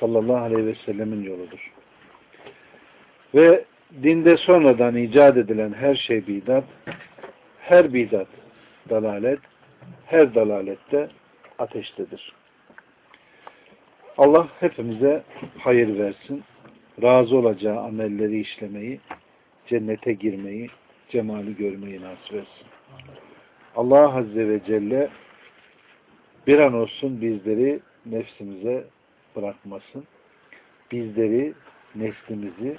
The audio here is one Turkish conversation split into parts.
sallallahu aleyhi ve sellemin yoludur. Ve dinde sonradan icat edilen her şey bidat, her bidat dalalet, her dalalette ateştedir. Allah hepimize hayır versin, razı olacağı amelleri işlemeyi, cennete girmeyi, cemali görmeyi nasip etsin. Allah Azze ve Celle bir an olsun bizleri nefsimize bırakmasın. Bizleri, neslimizi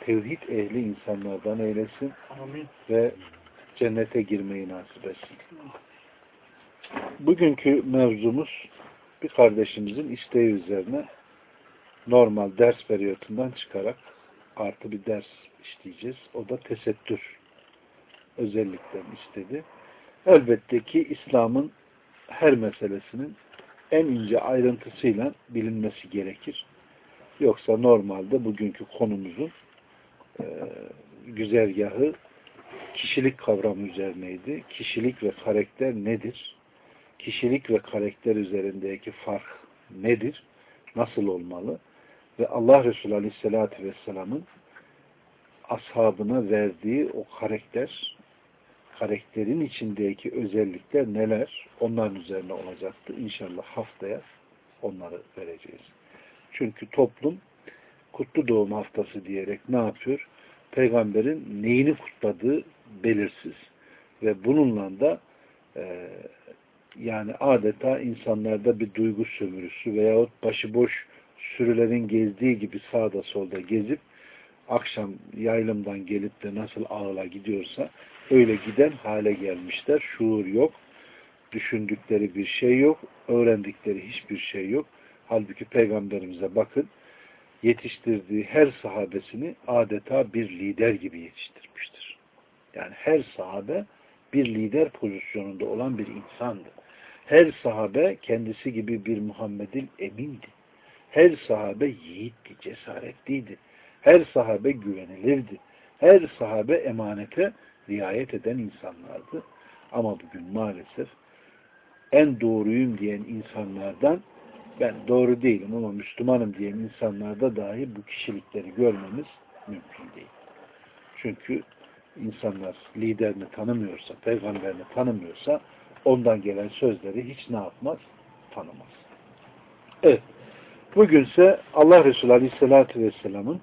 tevhid ehli insanlardan eylesin Amin. ve cennete girmeyi nasip etsin. Bugünkü mevzumuz bir kardeşimizin isteği üzerine normal ders periyotundan çıkarak artı bir ders işleyeceğiz. O da tesettür özelliklerini istedi. Elbette ki İslam'ın her meselesinin en ince ayrıntısıyla bilinmesi gerekir. Yoksa normalde bugünkü konumuzun e, güzergahı kişilik kavramı üzerineydi. Kişilik ve karakter nedir? Kişilik ve karakter üzerindeki fark nedir? Nasıl olmalı? Ve Allah Resulü Aleyhisselatü Vesselam'ın ashabına verdiği o karakter, karakterin içindeki özellikler neler? Onların üzerine olacaktı. İnşallah haftaya onları vereceğiz. Çünkü toplum kutlu doğum haftası diyerek ne yapıyor? Peygamberin neyini kutladığı belirsiz. Ve bununla da e, yani adeta insanlarda bir duygu sömürüsü veyahut başıboş sürülerin gezdiği gibi sağda solda gezip akşam yaylımdan gelip de nasıl ağla gidiyorsa öyle giden hale gelmişler. Şuur yok. Düşündükleri bir şey yok. Öğrendikleri hiçbir şey yok. Halbuki peygamberimize bakın yetiştirdiği her sahabesini adeta bir lider gibi yetiştirmiştir. Yani her sahabe bir lider pozisyonunda olan bir insandı. Her sahabe kendisi gibi bir Muhammed'in emindi. Her sahabe yiğitti, cesaretliydi. Her sahabe güvenilirdi. Her sahabe emanete riayet eden insanlardı. Ama bugün maalesef en doğruyum diyen insanlardan ben doğru değilim ama Müslümanım diyen insanlarda dahi bu kişilikleri görmemiz mümkün değil. Çünkü insanlar liderini tanımıyorsa, peygamberini tanımıyorsa ondan gelen sözleri hiç ne yapmaz? Tanımaz. Evet. Bugünse Allah Resulü Aleyhisselatü Vesselam'ın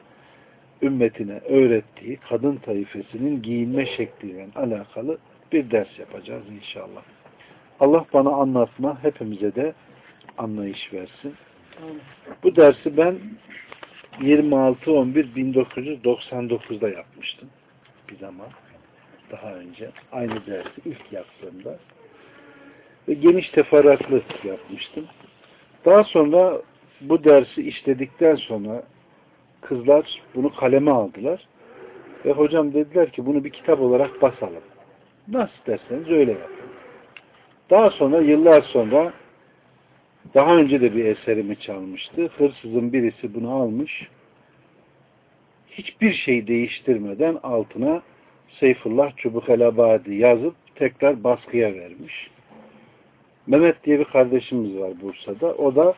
ümmetine öğrettiği kadın taifesinin giyinme şekliyle alakalı bir ders yapacağız inşallah. Allah bana anlatma, hepimize de anlayış versin. Bu dersi ben 26-11-1999'da yapmıştım. Bir zaman. Daha önce. Aynı dersi ilk yaptığımda. Ve geniş teferruatlı yapmıştım. Daha sonra bu dersi işledikten sonra kızlar bunu kaleme aldılar. Ve hocam dediler ki bunu bir kitap olarak basalım. Nasıl derseniz öyle yapın. Daha sonra yıllar sonra daha önce de bir eserimi çalmıştı. Hırsızın birisi bunu almış. Hiçbir şey değiştirmeden altına Seyfullah Çubuk el yazıp tekrar baskıya vermiş. Mehmet diye bir kardeşimiz var Bursa'da. O da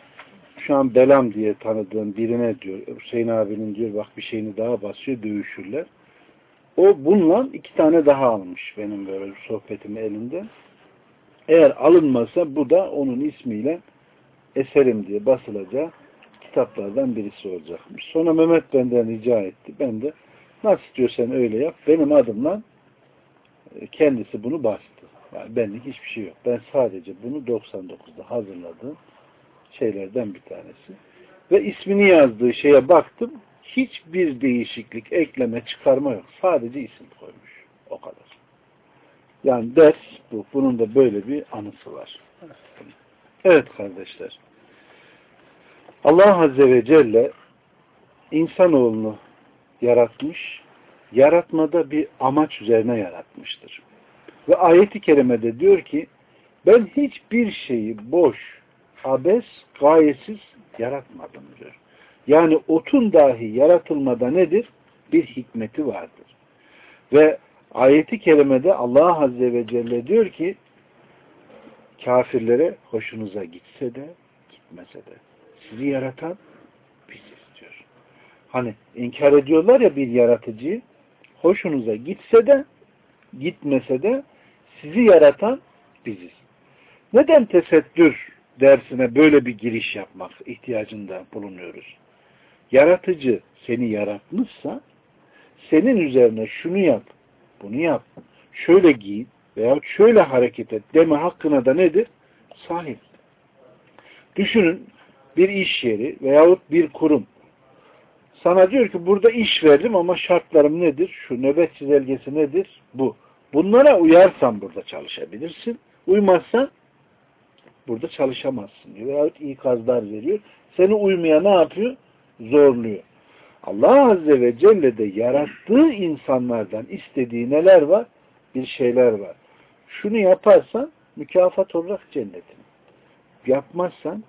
şu an Belam diye tanıdığım birine diyor. Hüseyin abinin diyor bak bir şeyini daha basıyor dövüşürler. O bununla iki tane daha almış benim böyle sohbetimi elinden. Eğer alınmasa bu da onun ismiyle eserim diye basılacağı kitaplardan birisi olacakmış. Sonra Mehmet benden rica etti. Ben de nasıl istiyorsan öyle yap. Benim adımla e, kendisi bunu bastı. Yani benlik hiçbir şey yok. Ben sadece bunu 99'da hazırladığım şeylerden bir tanesi. Ve ismini yazdığı şeye baktım. Hiçbir değişiklik, ekleme, çıkarma yok. Sadece isim koymuş. O kadar. Yani ders bu. Bunun da böyle bir anısı var. Evet kardeşler. Allah Azze ve Celle insanoğlunu yaratmış, yaratmada bir amaç üzerine yaratmıştır. Ve ayeti kerimede diyor ki ben hiçbir şeyi boş, abes, gayesiz yaratmadım diyor. Yani otun dahi yaratılmada nedir? Bir hikmeti vardır. Ve ayeti kerimede Allah Azze ve Celle diyor ki kafirlere hoşunuza gitse de gitmese de sizi yaratan biziz diyor. Hani inkar ediyorlar ya bir yaratıcıyı hoşunuza gitse de gitmese de sizi yaratan biziz. Neden tesettür dersine böyle bir giriş yapmak ihtiyacında bulunuyoruz? Yaratıcı seni yaratmışsa senin üzerine şunu yap, bunu yap, şöyle giyin veya şöyle hareket et deme hakkına da nedir? Sahip. Düşünün bir iş yeri veyahut bir kurum sana diyor ki burada iş verdim ama şartlarım nedir? Şu nöbet çizelgesi nedir? Bu. Bunlara uyarsan burada çalışabilirsin. Uymazsan burada çalışamazsın diyor. Veyahut ikazlar veriyor. Seni uymaya ne yapıyor? Zorluyor. Allah Azze ve Celle de yarattığı insanlardan istediği neler var? Bir şeyler var. Şunu yaparsan mükafat olarak cennetin. Yapmazsan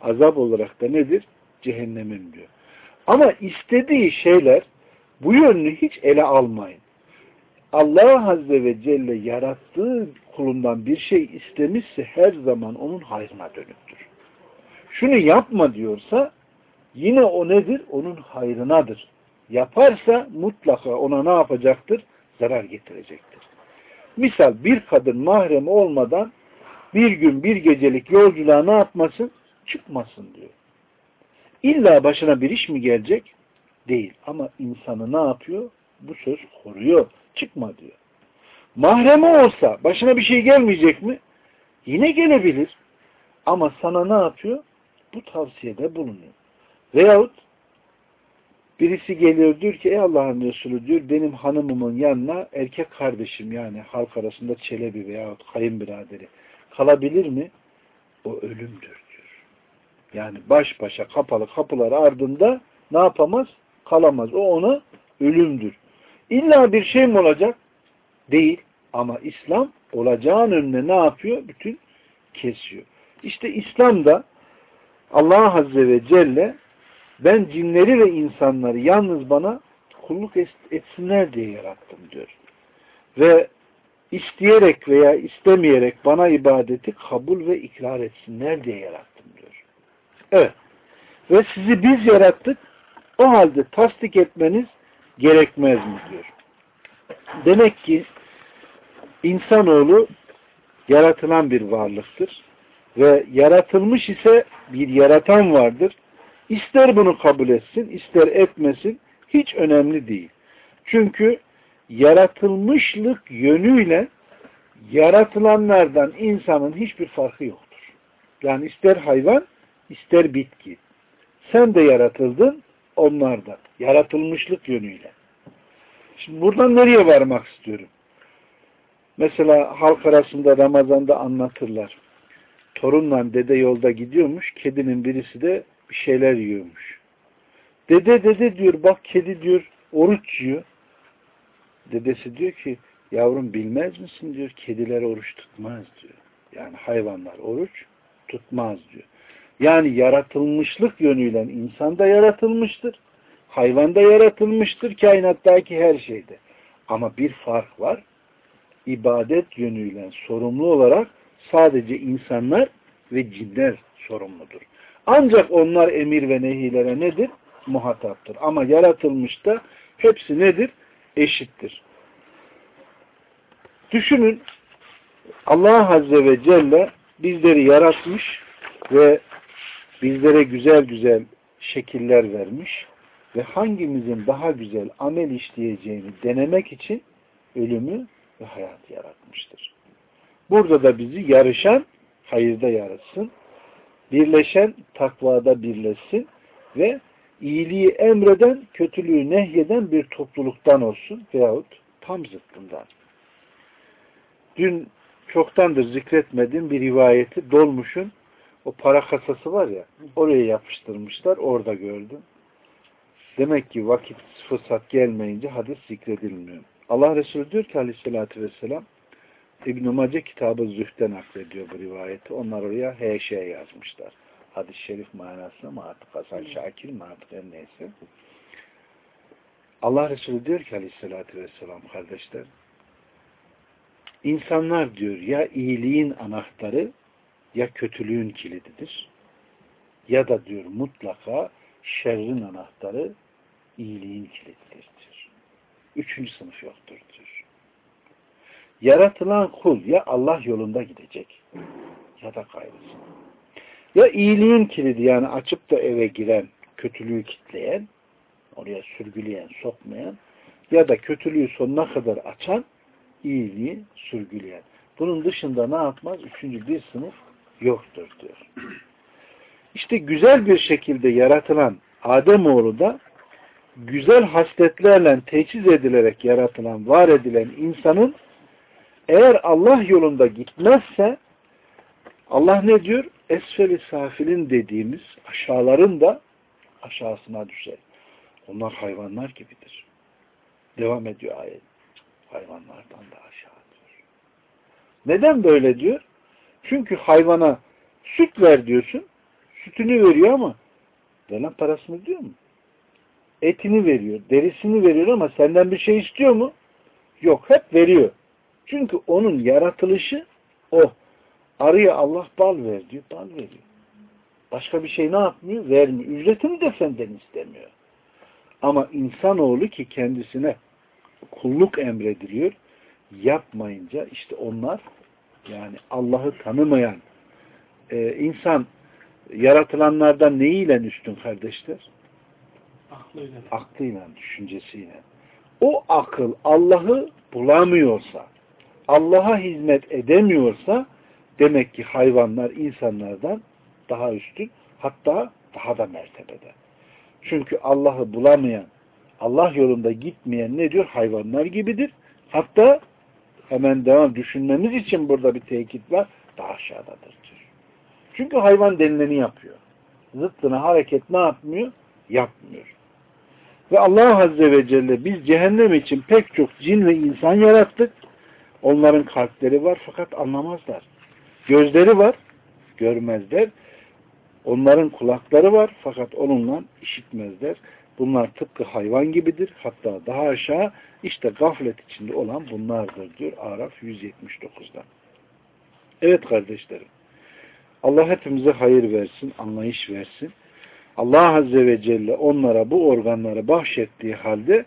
azap olarak da nedir? Cehennemin diyor. Ama istediği şeyler bu yönünü hiç ele almayın. Allah Azze ve Celle yarattığı kulundan bir şey istemişse her zaman onun hayrına dönüktür. Şunu yapma diyorsa yine o nedir? Onun hayrınadır. Yaparsa mutlaka ona ne yapacaktır? Zarar getirecektir. Misal bir kadın mahrem olmadan bir gün bir gecelik yolculuğa ne yapmasın? Çıkmasın diyor. İlla başına bir iş mi gelecek? Değil. Ama insanı ne yapıyor? Bu söz koruyor. Çıkma diyor. Mahremi olsa başına bir şey gelmeyecek mi? Yine gelebilir. Ama sana ne yapıyor? Bu tavsiyede bulunuyor. Veyahut birisi geliyor diyor ki ey Allah'ın Resulü diyor benim hanımımın yanına erkek kardeşim yani halk arasında çelebi veyahut kayınbiraderi kalabilir mi? O ölümdür diyor. Yani baş başa kapalı kapılar ardında ne yapamaz? Kalamaz. O ona ölümdür. İlla bir şey mi olacak? Değil. Ama İslam olacağın önüne ne yapıyor? Bütün kesiyor. İşte İslam'da Allah Azze ve Celle ben cinleri ve insanları yalnız bana kulluk etsinler diye yarattım diyor. Ve isteyerek veya istemeyerek bana ibadeti kabul ve ikrar etsinler diye yarattım diyor. Evet. Ve sizi biz yarattık. O halde tasdik etmeniz gerekmez mi diyor. Demek ki insanoğlu yaratılan bir varlıktır. Ve yaratılmış ise bir yaratan vardır. İster bunu kabul etsin, ister etmesin hiç önemli değil. Çünkü yaratılmışlık yönüyle yaratılanlardan insanın hiçbir farkı yoktur. Yani ister hayvan, ister bitki. Sen de yaratıldın, onlar da. Yaratılmışlık yönüyle. Şimdi buradan nereye varmak istiyorum? Mesela halk arasında Ramazan'da anlatırlar. Torunla dede yolda gidiyormuş, kedinin birisi de bir şeyler yiyormuş. Dede dede diyor, bak kedi diyor, oruç yiyor. Dedesi diyor ki, yavrum bilmez misin diyor, kediler oruç tutmaz diyor. Yani hayvanlar oruç tutmaz diyor. Yani yaratılmışlık yönüyle insan da yaratılmıştır. Hayvan da yaratılmıştır kainattaki her şeyde. Ama bir fark var. İbadet yönüyle sorumlu olarak sadece insanlar ve cinler sorumludur. Ancak onlar emir ve nehilere nedir? Muhataptır. Ama yaratılmışta hepsi nedir? Eşittir. Düşünün Allah Azze ve Celle bizleri yaratmış ve bizlere güzel güzel şekiller vermiş ve hangimizin daha güzel amel işleyeceğini denemek için ölümü ve hayatı yaratmıştır. Burada da bizi yarışan hayırda yarışsın, birleşen takvada birleşsin ve iyiliği emreden, kötülüğü nehyeden bir topluluktan olsun veyahut tam zıttından. Dün çoktandır zikretmediğim bir rivayeti dolmuşun O para kasası var ya oraya yapıştırmışlar. Orada gördüm. Demek ki vakit fırsat gelmeyince hadis zikredilmiyor. Allah Resulü diyor ki aleyhissalatü vesselam İbn-i Mace kitabı Zühd'den naklediyor bu rivayeti. Onlar oraya HŞ yazmışlar. Hadis-i şerif manasında mı artık Hasan Şakir mi artık her neyse. Allah Resulü diyor ki aleyhissalatü vesselam kardeşler insanlar diyor ya iyiliğin anahtarı ya kötülüğün kilididir ya da diyor mutlaka şerrin anahtarı iyiliğin kilididir diyor. Üçüncü sınıf yoktur diyor. Yaratılan kul ya Allah yolunda gidecek ya da kaybetsin. Ya iyiliğin kilidi yani açıp da eve giren, kötülüğü kitleyen, oraya sürgüleyen, sokmayan ya da kötülüğü sonuna kadar açan, iyiliği sürgüleyen. Bunun dışında ne yapmaz? Üçüncü bir sınıf yoktur diyor. İşte güzel bir şekilde yaratılan Ademoğlu da güzel hasletlerle teçhiz edilerek yaratılan, var edilen insanın eğer Allah yolunda gitmezse Allah ne diyor? Esfeli safilin dediğimiz aşağıların da aşağısına düşer. Onlar hayvanlar gibidir. Devam ediyor ayet. Hayvanlardan da aşağı diyor. Neden böyle diyor? Çünkü hayvana süt ver diyorsun. Sütünü veriyor ama veren parasını diyor mu? Etini veriyor, derisini veriyor ama senden bir şey istiyor mu? Yok, hep veriyor. Çünkü onun yaratılışı o. Arıya Allah bal ver diyor, bal veriyor. Başka bir şey ne yapmıyor? Vermiyor. Ücretini de senden istemiyor. Ama insanoğlu ki kendisine kulluk emrediliyor, yapmayınca işte onlar yani Allah'ı tanımayan e, insan yaratılanlardan neyiyle üstün kardeşler? Aklıyla. Aklıyla, düşüncesiyle. O akıl Allah'ı bulamıyorsa, Allah'a hizmet edemiyorsa demek ki hayvanlar insanlardan daha üstün, hatta daha da mertebede. Çünkü Allah'ı bulamayan, Allah yolunda gitmeyen ne diyor? Hayvanlar gibidir. Hatta hemen devam düşünmemiz için burada bir tekit var. Daha aşağıdadır diyor. Çünkü hayvan denileni yapıyor. Zıttına hareket ne yapmıyor? Yapmıyor. Ve Allah Azze ve Celle biz cehennem için pek çok cin ve insan yarattık. Onların kalpleri var fakat anlamazlar. Gözleri var, görmezler. Onların kulakları var fakat onunla işitmezler. Bunlar tıpkı hayvan gibidir. Hatta daha aşağı işte gaflet içinde olan bunlardır diyor Araf 179'da. Evet kardeşlerim. Allah hepimize hayır versin, anlayış versin. Allah Azze ve Celle onlara bu organları bahşettiği halde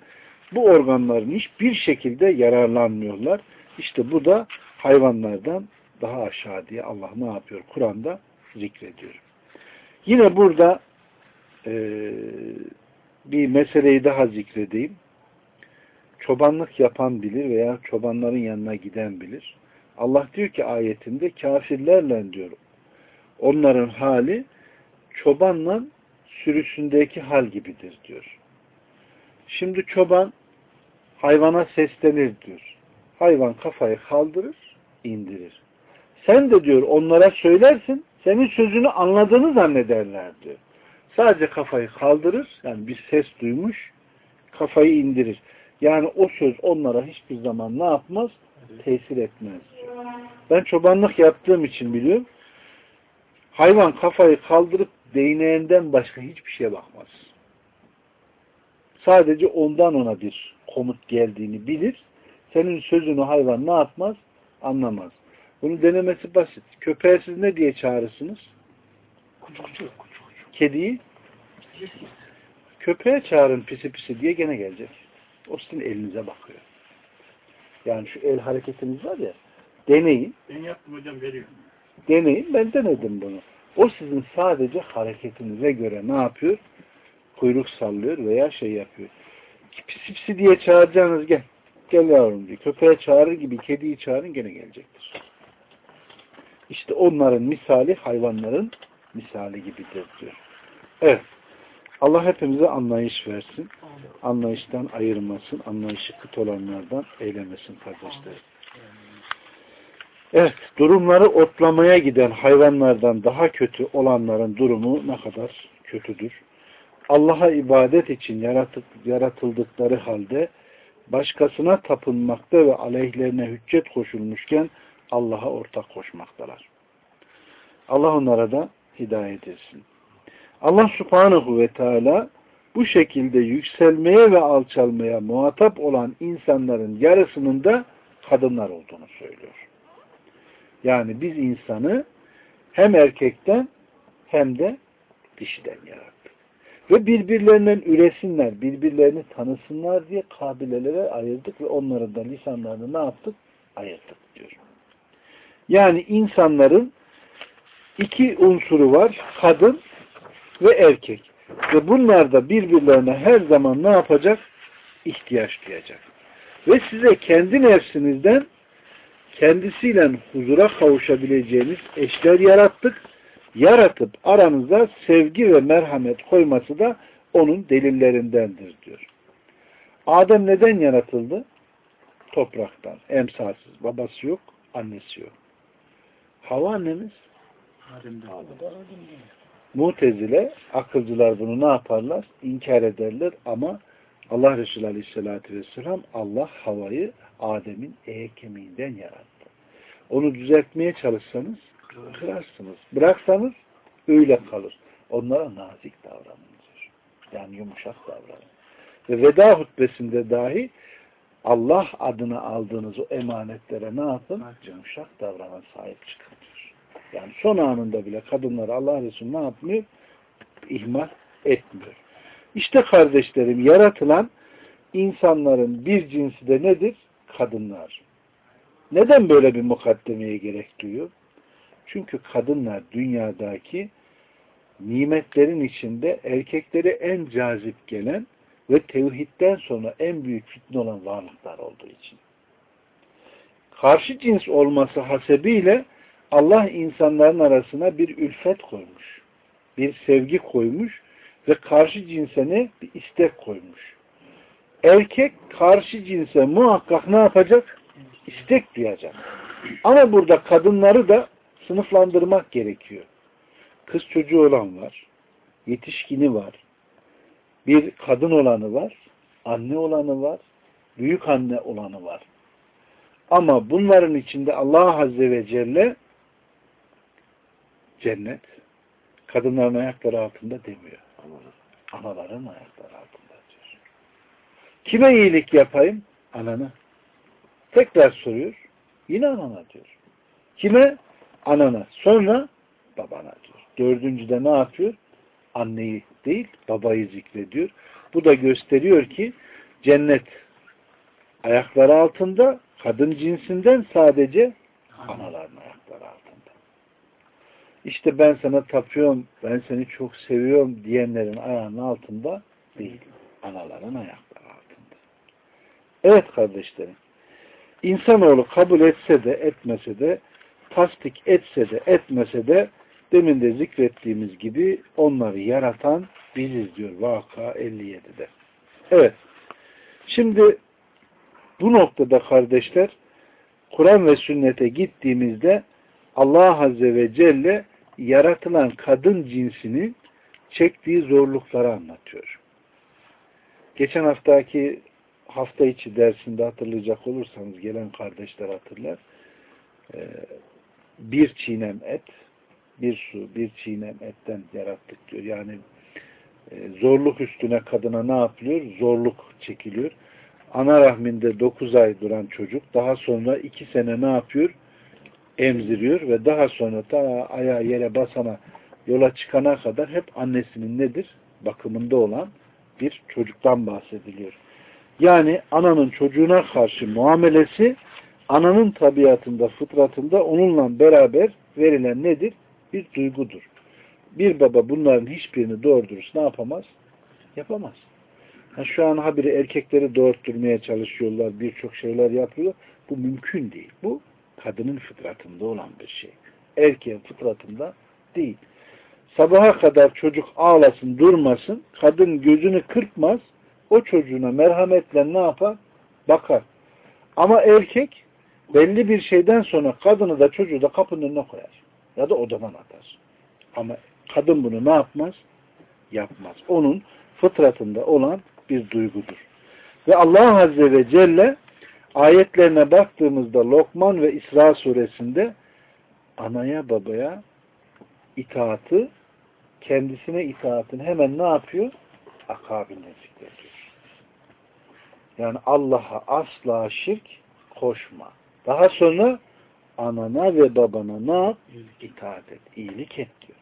bu organların hiçbir şekilde yararlanmıyorlar. İşte bu da hayvanlardan daha aşağı diye Allah ne yapıyor? Kur'an'da zikrediyor. Yine burada e, bir meseleyi daha zikredeyim. Çobanlık yapan bilir veya çobanların yanına giden bilir. Allah diyor ki ayetinde kafirlerle diyor onların hali çobanla sürüsündeki hal gibidir diyor. Şimdi çoban hayvana seslenir diyor. Hayvan kafayı kaldırır, indirir. Sen de diyor onlara söylersin, senin sözünü anladığını zannederler diyor. Sadece kafayı kaldırır, yani bir ses duymuş, kafayı indirir. Yani o söz onlara hiçbir zaman ne yapmaz? Tesir etmez diyor. Ben çobanlık yaptığım için biliyorum. Hayvan kafayı kaldırıp değneğinden başka hiçbir şeye bakmaz. Sadece ondan ona bir komut geldiğini bilir. Senin sözünü hayvan ne yapmaz? Anlamaz. Bunun denemesi basit. Köpeğe siz ne diye çağırırsınız? Kucu. Kediyi köpeğe çağırın pisi pisi diye gene gelecek. O sizin elinize bakıyor. Yani şu el hareketiniz var ya deneyin. Ben yaptım hocam veriyorum. Deneyin. Ben denedim bunu. O sizin sadece hareketinize göre ne yapıyor? Kuyruk sallıyor veya şey yapıyor. Pisi pisi diye çağıracağınız gel. Gel yavrum diye. Köpeğe çağırır gibi kediyi çağırın gene gelecektir. İşte onların misali hayvanların misali gibidir diyor. Evet. Allah hepimize anlayış versin. Anlayıştan ayırmasın. Anlayışı kıt olanlardan eylemesin kardeşler. Evet, durumları otlamaya giden hayvanlardan daha kötü olanların durumu ne kadar kötüdür. Allah'a ibadet için yaratık, yaratıldıkları halde başkasına tapınmakta ve aleyhlerine hüccet koşulmuşken Allah'a ortak koşmaktalar. Allah onlara da hidayet etsin. Allah subhanahu ve teala bu şekilde yükselmeye ve alçalmaya muhatap olan insanların yarısının da kadınlar olduğunu söylüyor. Yani biz insanı hem erkekten hem de dişiden yarattık. Ve birbirlerinden üresinler, birbirlerini tanısınlar diye kabilelere ayırdık ve onların da lisanlarını ne yaptık? Ayırdık diyor. Yani insanların iki unsuru var. Kadın ve erkek. Ve bunlar da birbirlerine her zaman ne yapacak? İhtiyaç duyacak. Ve size kendi nefsinizden kendisiyle huzura kavuşabileceğiniz eşler yarattık. Yaratıp aranıza sevgi ve merhamet koyması da onun delillerindendir diyor. Adem neden yaratıldı? Topraktan. Emsalsiz. Babası yok, annesi yok. Hava annemiz? Adem'den. Mutezile, akılcılar bunu ne yaparlar? İnkar ederler ama Allah Resulü Aleyhisselatü Vesselam Allah havayı Adem'in eğe kemiğinden yarattı. Onu düzeltmeye çalışsanız kırarsınız. Bıraksanız öyle kalır. Onlara nazik davranın diyor. Yani yumuşak davranın. Ve veda hutbesinde dahi Allah adına aldığınız o emanetlere ne yapın? Yumuşak davranan sahip çıkın diyor. Yani son anında bile kadınları Allah Resulü ne yapmıyor? İhmal etmiyor. İşte kardeşlerim yaratılan insanların bir cinsi de nedir? Kadınlar. Neden böyle bir mukaddemeye gerek duyuyor? Çünkü kadınlar dünyadaki nimetlerin içinde erkekleri en cazip gelen ve tevhidden sonra en büyük fitne olan varlıklar olduğu için. Karşı cins olması hasebiyle Allah insanların arasına bir ülfet koymuş. Bir sevgi koymuş ve karşı cinse ne? Bir istek koymuş. Erkek karşı cinse muhakkak ne yapacak? İstek duyacak. Ama burada kadınları da sınıflandırmak gerekiyor. Kız çocuğu olan var, yetişkini var, bir kadın olanı var, anne olanı var, büyük anne olanı var. Ama bunların içinde Allah Azze ve Celle cennet kadınların ayakları altında demiyor. Anaların ayakları altında diyor. Kime iyilik yapayım? Anana. Tekrar soruyor. Yine anana diyor. Kime? Anana. Sonra babana diyor. Dördüncüde ne yapıyor? Anneyi değil, babayı zikrediyor. Bu da gösteriyor ki cennet ayakları altında, kadın cinsinden sadece anaların ayakları altında. İşte ben sana tapıyorum, ben seni çok seviyorum diyenlerin ayağının altında değil. Anaların ayakları altında. Evet kardeşlerim. İnsanoğlu kabul etse de etmese de tasdik etse de etmese de demin de zikrettiğimiz gibi onları yaratan biziz diyor Vaka 57'de. Evet. Şimdi bu noktada kardeşler Kur'an ve sünnete gittiğimizde Allah Azze ve Celle yaratılan kadın cinsinin çektiği zorlukları anlatıyor. Geçen haftaki hafta içi dersinde hatırlayacak olursanız gelen kardeşler hatırlar. Ee, bir çiğnem et, bir su, bir çiğnem etten yarattık diyor. Yani e, zorluk üstüne kadına ne yapılıyor? Zorluk çekiliyor. Ana rahminde dokuz ay duran çocuk daha sonra iki sene ne yapıyor? Emziriyor ve daha sonra ta ayağı yere basana yola çıkana kadar hep annesinin nedir? Bakımında olan bir çocuktan bahsediliyor. Yani ananın çocuğuna karşı muamelesi ananın tabiatında, fıtratında onunla beraber verilen nedir? Bir duygudur. Bir baba bunların hiçbirini doğru ne yapamaz? Yapamaz. Ha şu an habire erkekleri doğurtturmaya çalışıyorlar, birçok şeyler yapıyor. Bu mümkün değil. Bu kadının fıtratında olan bir şey. Erkeğin fıtratında değil. Sabaha kadar çocuk ağlasın, durmasın, kadın gözünü kırpmaz, o çocuğuna merhametle ne yapar? Bakar. Ama erkek belli bir şeyden sonra kadını da çocuğu da kapının önüne koyar. Ya da odadan atar. Ama kadın bunu ne yapmaz? Yapmaz. Onun fıtratında olan bir duygudur. Ve Allah Azze ve Celle ayetlerine baktığımızda Lokman ve İsra suresinde anaya babaya itaatı kendisine itaatın hemen ne yapıyor? Akabinde zikrediyor. Yani Allah'a asla şirk koşma. Daha sonra anana ve babana ne yap? İtaat et. iyilik et diyor.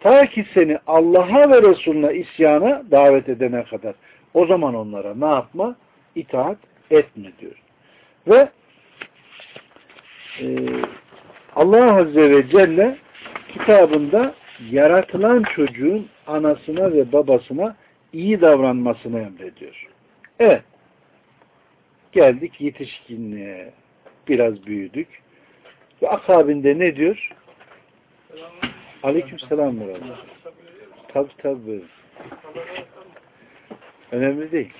Ta ki seni Allah'a ve Resulüne isyana davet edene kadar. O zaman onlara ne yapma? İtaat etme diyor. Ve e, Allah Azze ve Celle kitabında yaratılan çocuğun anasına ve babasına iyi davranmasını emrediyor. Evet. Geldik yetişkinliğe. Biraz büyüdük. Ve akabinde ne diyor? Aleyküm selam ve Tabi tabi. Önemli değil.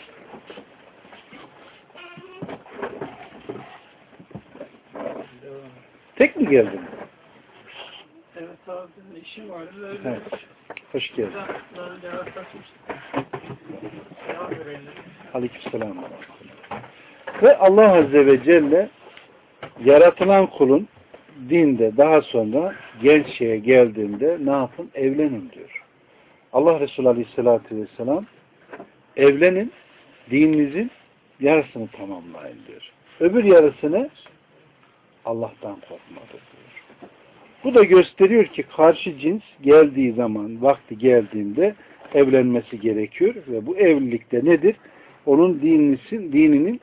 Tek mi geldin? Evet abi işim vardı öyle. Evet. Hoş geldin. Daha cevap Ve Allah Azze ve Celle yaratılan kulun dinde daha sonra gençliğe geldiğinde ne yapın? Evlenin diyor. Allah Resulü Aleyhisselatü Vesselam evlenin, dininizin yarısını tamamlayın diyor. Öbür yarısını Allah'tan korkmadır diyor. Bu da gösteriyor ki karşı cins geldiği zaman, vakti geldiğinde evlenmesi gerekiyor ve bu evlilikte nedir? Onun dininin, dininin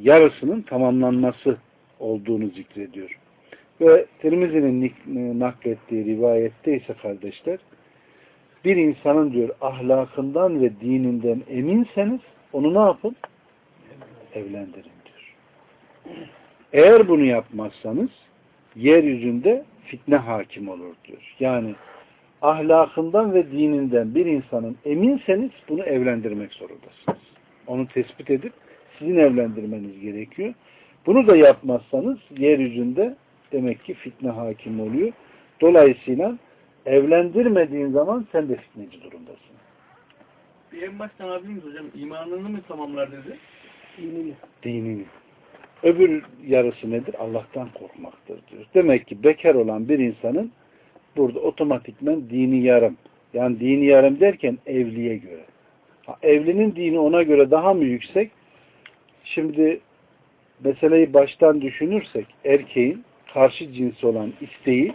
yarısının tamamlanması olduğunu zikrediyor. Ve Tirmizi'nin naklettiği rivayette ise kardeşler bir insanın diyor ahlakından ve dininden eminseniz onu ne yapın? Evlendirin diyor. Eğer bunu yapmazsanız yeryüzünde fitne hakim olur diyor. Yani ahlakından ve dininden bir insanın eminseniz bunu evlendirmek zorundasınız. Onu tespit edip sizin evlendirmeniz gerekiyor. Bunu da yapmazsanız yeryüzünde demek ki fitne hakim oluyor. Dolayısıyla evlendirmediğin zaman sen de fitneci durumdasın. Bir en baştan abimiz hocam imanını mı tamamlar dedi? Dinini. Dinini. Öbür yarısı nedir? Allah'tan korkmaktır diyor. Demek ki bekar olan bir insanın burada otomatikmen dini yarım. Yani dini yarım derken evliye göre. Ha, evlinin dini ona göre daha mı yüksek? Şimdi meseleyi baştan düşünürsek erkeğin karşı cinsi olan isteği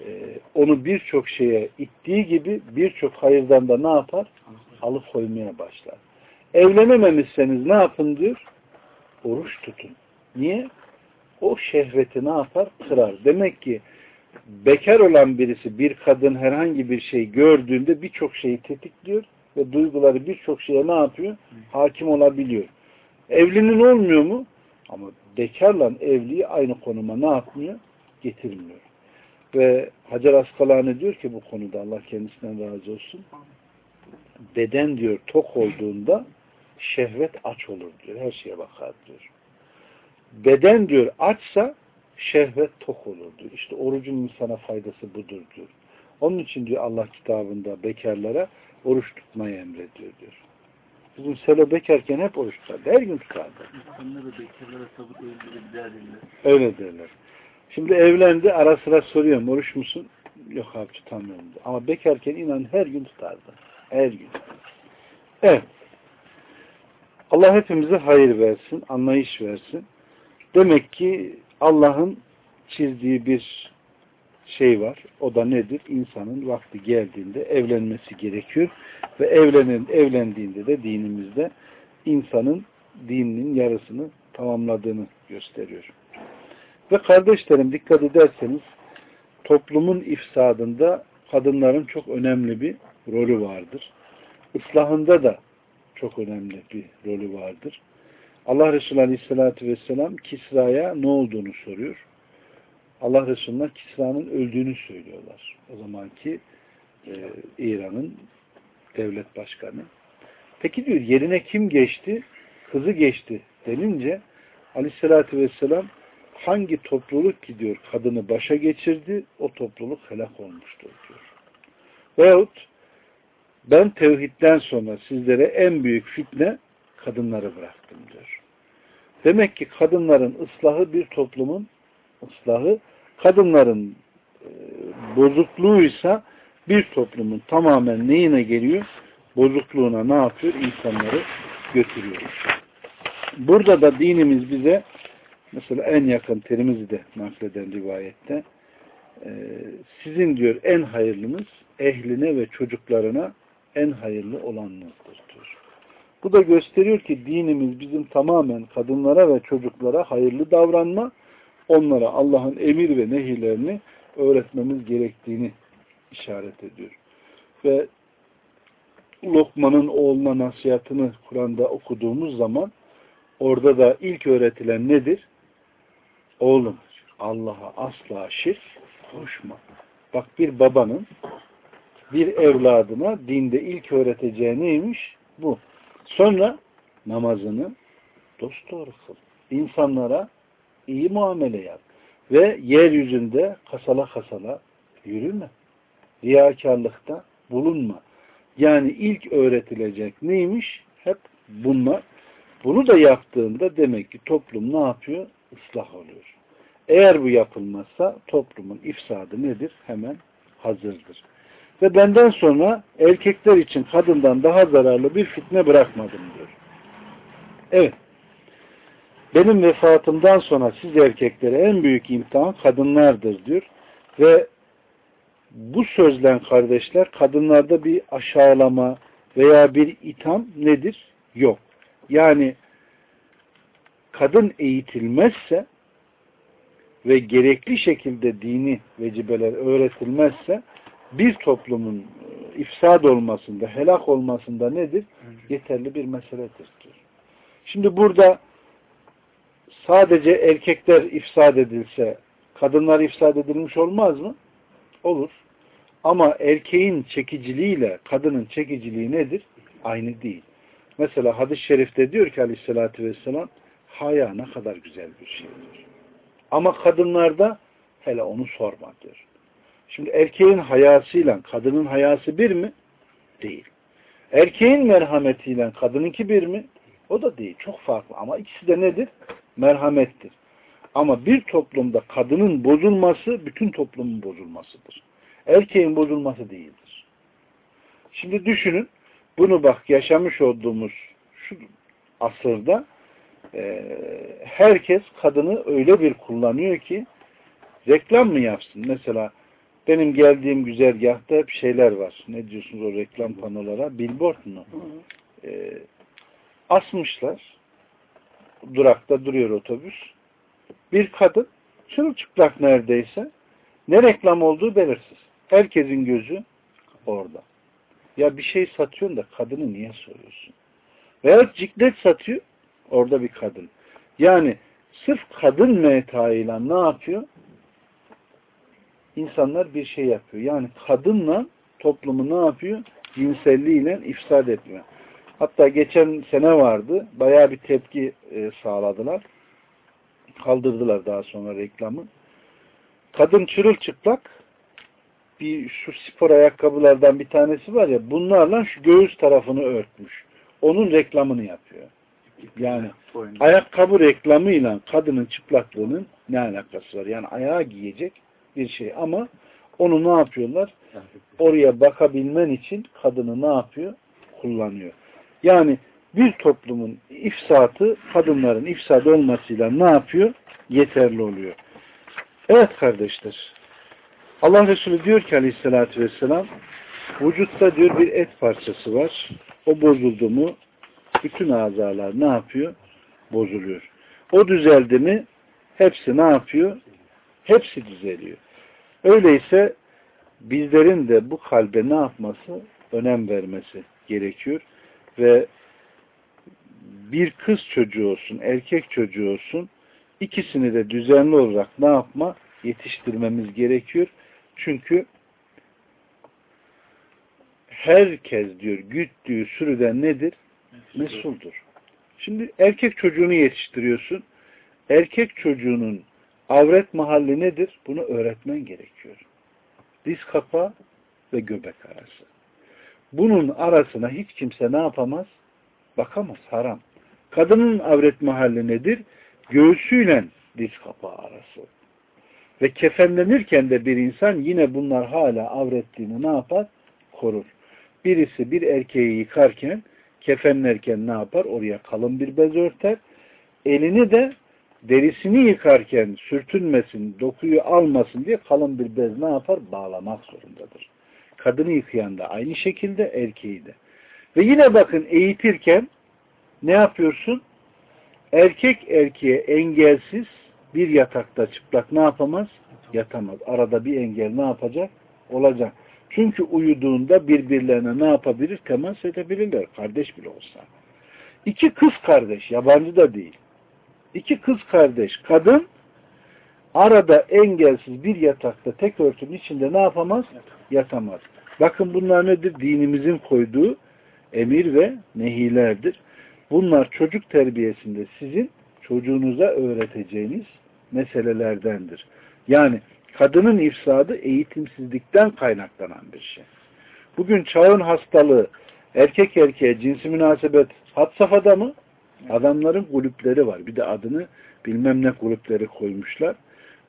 e, onu birçok şeye ittiği gibi birçok hayırdan da ne yapar? Alıkoymaya başlar. Evlenememişseniz ne yapın diyor? Oruç tutun. Niye? O şehveti ne yapar? Kırar. Demek ki bekar olan birisi bir kadın herhangi bir şey gördüğünde birçok şeyi tetikliyor ve duyguları birçok şeye ne yapıyor? Hakim olabiliyor. Evlinin olmuyor mu? Ama bekarla evliyi aynı konuma ne yapmıyor? Getirmiyor. Ve Hacer Askalani diyor ki bu konuda Allah kendisinden razı olsun. Beden diyor tok olduğunda şehvet aç olur diyor. Her şeye bakar diyor. Beden diyor açsa şehvet tok olur diyor. İşte orucun insana faydası budur diyor. Onun için diyor Allah kitabında bekarlara oruç tutmayı emrediyor diyor. Bizim Selo bekarken hep oruç tutardı. Her gün tutardı. İnsanları bekarlara sabır öldürür derler. Öyle derler. Şimdi evlendi ara sıra soruyorum oruç musun? Yok abi tutamıyorum. Ama bekarken inan her gün tutardı. Her gün. Evet. Allah hepimize hayır versin, anlayış versin. Demek ki Allah'ın çizdiği bir şey var. O da nedir? İnsanın vakti geldiğinde evlenmesi gerekiyor. Ve evlenen, evlendiğinde de dinimizde insanın dininin yarısını tamamladığını gösteriyor. Ve kardeşlerim dikkat ederseniz toplumun ifsadında kadınların çok önemli bir rolü vardır. Islahında da çok önemli bir rolü vardır. Allah Resulü Aleyhisselatü Vesselam Kisra'ya ne olduğunu soruyor. Allah Resulü'ne Kisra'nın öldüğünü söylüyorlar. O zamanki e, İran'ın devlet başkanı. Peki diyor yerine kim geçti? Kızı geçti denince Aleyhisselatü Vesselam hangi topluluk gidiyor kadını başa geçirdi o topluluk helak olmuştur diyor. Veyahut ben tevhidden sonra sizlere en büyük fitne kadınları bıraktım diyor. Demek ki kadınların ıslahı bir toplumun ıslahı, kadınların e, bozukluğuysa bir toplumun tamamen neyine geliyor? Bozukluğuna ne yapıyor? İnsanları götürüyor. Burada da dinimiz bize mesela en yakın terimizi de nakleden rivayette e, sizin diyor en hayırlınız ehline ve çocuklarına en hayırlı olanınızdır diyor. Bu da gösteriyor ki dinimiz bizim tamamen kadınlara ve çocuklara hayırlı davranma, onlara Allah'ın emir ve nehirlerini öğretmemiz gerektiğini işaret ediyor. Ve Lokman'ın oğluna nasihatını Kur'an'da okuduğumuz zaman orada da ilk öğretilen nedir? Oğlum Allah'a asla şirk koşma. Bak bir babanın bir evladına dinde ilk öğreteceği neymiş? Bu. Sonra namazını dosdoğru kıl. İnsanlara iyi muamele yap. Ve yeryüzünde kasala kasala yürüme. Riyakarlıkta bulunma. Yani ilk öğretilecek neymiş? Hep bunlar. Bunu da yaptığında demek ki toplum ne yapıyor? Islah oluyor. Eğer bu yapılmazsa toplumun ifsadı nedir? Hemen hazırdır. Ve benden sonra erkekler için kadından daha zararlı bir fitne bırakmadım diyor. Evet. Benim vefatımdan sonra siz erkeklere en büyük imtihan kadınlardır diyor. Ve bu sözlen kardeşler kadınlarda bir aşağılama veya bir itham nedir? Yok. Yani kadın eğitilmezse ve gerekli şekilde dini vecibeler öğretilmezse bir toplumun e, ifsad olmasında, helak olmasında nedir? Yeterli bir meseledir. Şimdi burada sadece erkekler ifsad edilse, kadınlar ifsad edilmiş olmaz mı? Olur. Ama erkeğin çekiciliğiyle kadının çekiciliği nedir? Aynı değil. Mesela hadis-i şerifte diyor ki aleyhissalatü vesselam haya ne kadar güzel bir şeydir. Ama kadınlarda hele onu sorma diyor. Şimdi erkeğin hayasıyla kadının hayası bir mi? Değil. Erkeğin merhametiyle kadınınki bir mi? O da değil. Çok farklı. Ama ikisi de nedir? Merhamettir. Ama bir toplumda kadının bozulması bütün toplumun bozulmasıdır. Erkeğin bozulması değildir. Şimdi düşünün. Bunu bak yaşamış olduğumuz şu asırda e, herkes kadını öyle bir kullanıyor ki reklam mı yapsın? Mesela benim geldiğim güzergahta hep şeyler var. Ne diyorsunuz o reklam panolara? Billboard mu? Ee, asmışlar. Durakta duruyor otobüs. Bir kadın çırılçıplak neredeyse. Ne reklam olduğu belirsiz. Herkesin gözü orada. Ya bir şey satıyorsun da kadını niye soruyorsun? Veya ciklet satıyor. Orada bir kadın. Yani sırf kadın metayla ne yapıyor? insanlar bir şey yapıyor. Yani kadınla toplumu ne yapıyor? Cinselliğiyle ifsad etmiyor. Hatta geçen sene vardı. Bayağı bir tepki e, sağladılar. Kaldırdılar daha sonra reklamı. Kadın çırılçıplak bir şu spor ayakkabılardan bir tanesi var ya bunlarla şu göğüs tarafını örtmüş. Onun reklamını yapıyor. Yani ayakkabı reklamıyla kadının çıplaklığının ne alakası var? Yani ayağa giyecek bir şey ama onu ne yapıyorlar? Oraya bakabilmen için kadını ne yapıyor? Kullanıyor. Yani bir toplumun ifsatı kadınların ifsad olmasıyla ne yapıyor? Yeterli oluyor. Evet kardeşler. Allah Resulü diyor ki aleyhissalatü vesselam vücutta diyor bir et parçası var. O bozuldu mu bütün azalar ne yapıyor? Bozuluyor. O düzeldi mi hepsi ne yapıyor? Hepsi düzeliyor. Öyleyse bizlerin de bu kalbe ne yapması? Önem vermesi gerekiyor. Ve bir kız çocuğu olsun, erkek çocuğu olsun ikisini de düzenli olarak ne yapma? Yetiştirmemiz gerekiyor. Çünkü herkes diyor güttüğü sürüden nedir? Mesuldur. Şimdi erkek çocuğunu yetiştiriyorsun. erkek çocuğunun avret mahalli nedir? Bunu öğretmen gerekiyor. Diz kapağı ve göbek arası. Bunun arasına hiç kimse ne yapamaz? Bakamaz. Haram. Kadının avret mahalli nedir? Göğsüyle diz kapağı arası. Ve kefenlenirken de bir insan yine bunlar hala avrettiğini ne yapar? Korur. Birisi bir erkeği yıkarken, kefenlerken ne yapar? Oraya kalın bir bez örter. Elini de derisini yıkarken sürtünmesin, dokuyu almasın diye kalın bir bez ne yapar? Bağlamak zorundadır. Kadını yıkayan da aynı şekilde erkeği de. Ve yine bakın eğitirken ne yapıyorsun? Erkek erkeğe engelsiz bir yatakta çıplak ne yapamaz? Yatamaz. Arada bir engel ne yapacak? Olacak. Çünkü uyuduğunda birbirlerine ne yapabilir? Temas edebilirler. Kardeş bile olsa. İki kız kardeş, yabancı da değil. İki kız kardeş, kadın arada engelsiz bir yatakta tek örtünün içinde ne yapamaz? Yatamaz. Bakın bunlar nedir? Dinimizin koyduğu emir ve nehilerdir. Bunlar çocuk terbiyesinde sizin çocuğunuza öğreteceğiniz meselelerdendir. Yani kadının ifsadı eğitimsizlikten kaynaklanan bir şey. Bugün çağın hastalığı erkek erkeğe cinsi münasebet had safhada mı? Adamların kulüpleri var. Bir de adını bilmem ne kulüpleri koymuşlar.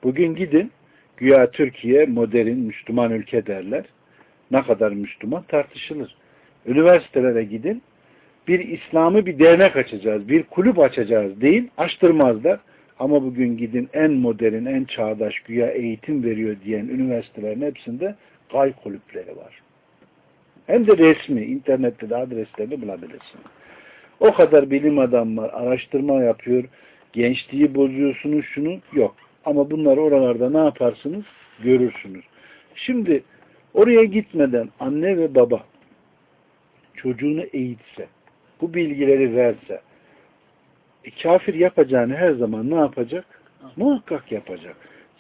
Bugün gidin güya Türkiye modern Müslüman ülke derler. Ne kadar Müslüman tartışılır. Üniversitelere gidin bir İslam'ı bir dernek açacağız, bir kulüp açacağız değil, açtırmazlar. Ama bugün gidin en modern, en çağdaş güya eğitim veriyor diyen üniversitelerin hepsinde gay kulüpleri var. Hem de resmi, internette de adreslerini bulabilirsin. O kadar bilim adamlar araştırma yapıyor, gençliği bozuyorsunuz şunu, yok. Ama bunları oralarda ne yaparsınız? Görürsünüz. Şimdi oraya gitmeden anne ve baba çocuğunu eğitse, bu bilgileri verse, e, kafir yapacağını her zaman ne yapacak? Muhakkak yapacak.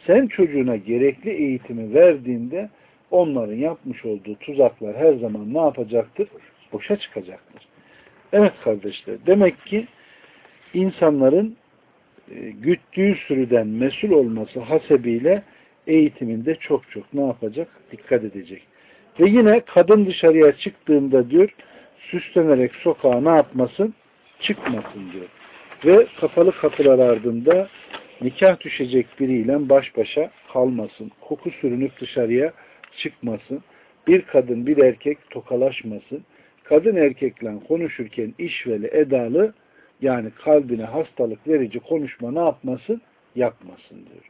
Sen çocuğuna gerekli eğitimi verdiğinde onların yapmış olduğu tuzaklar her zaman ne yapacaktır? Boşa çıkacaktır. Evet kardeşler, demek ki insanların e, güttüğü sürüden mesul olması hasebiyle eğitiminde çok çok ne yapacak? Dikkat edecek. Ve yine kadın dışarıya çıktığında diyor, süslenerek sokağa ne yapmasın? Çıkmasın diyor. Ve kapalı kapılar ardında nikah düşecek biriyle baş başa kalmasın. Koku sürünüp dışarıya çıkmasın. Bir kadın bir erkek tokalaşmasın. Kadın erkekle konuşurken işveli, edalı yani kalbine hastalık verici konuşma ne yapmasın? Yapmasın diyor.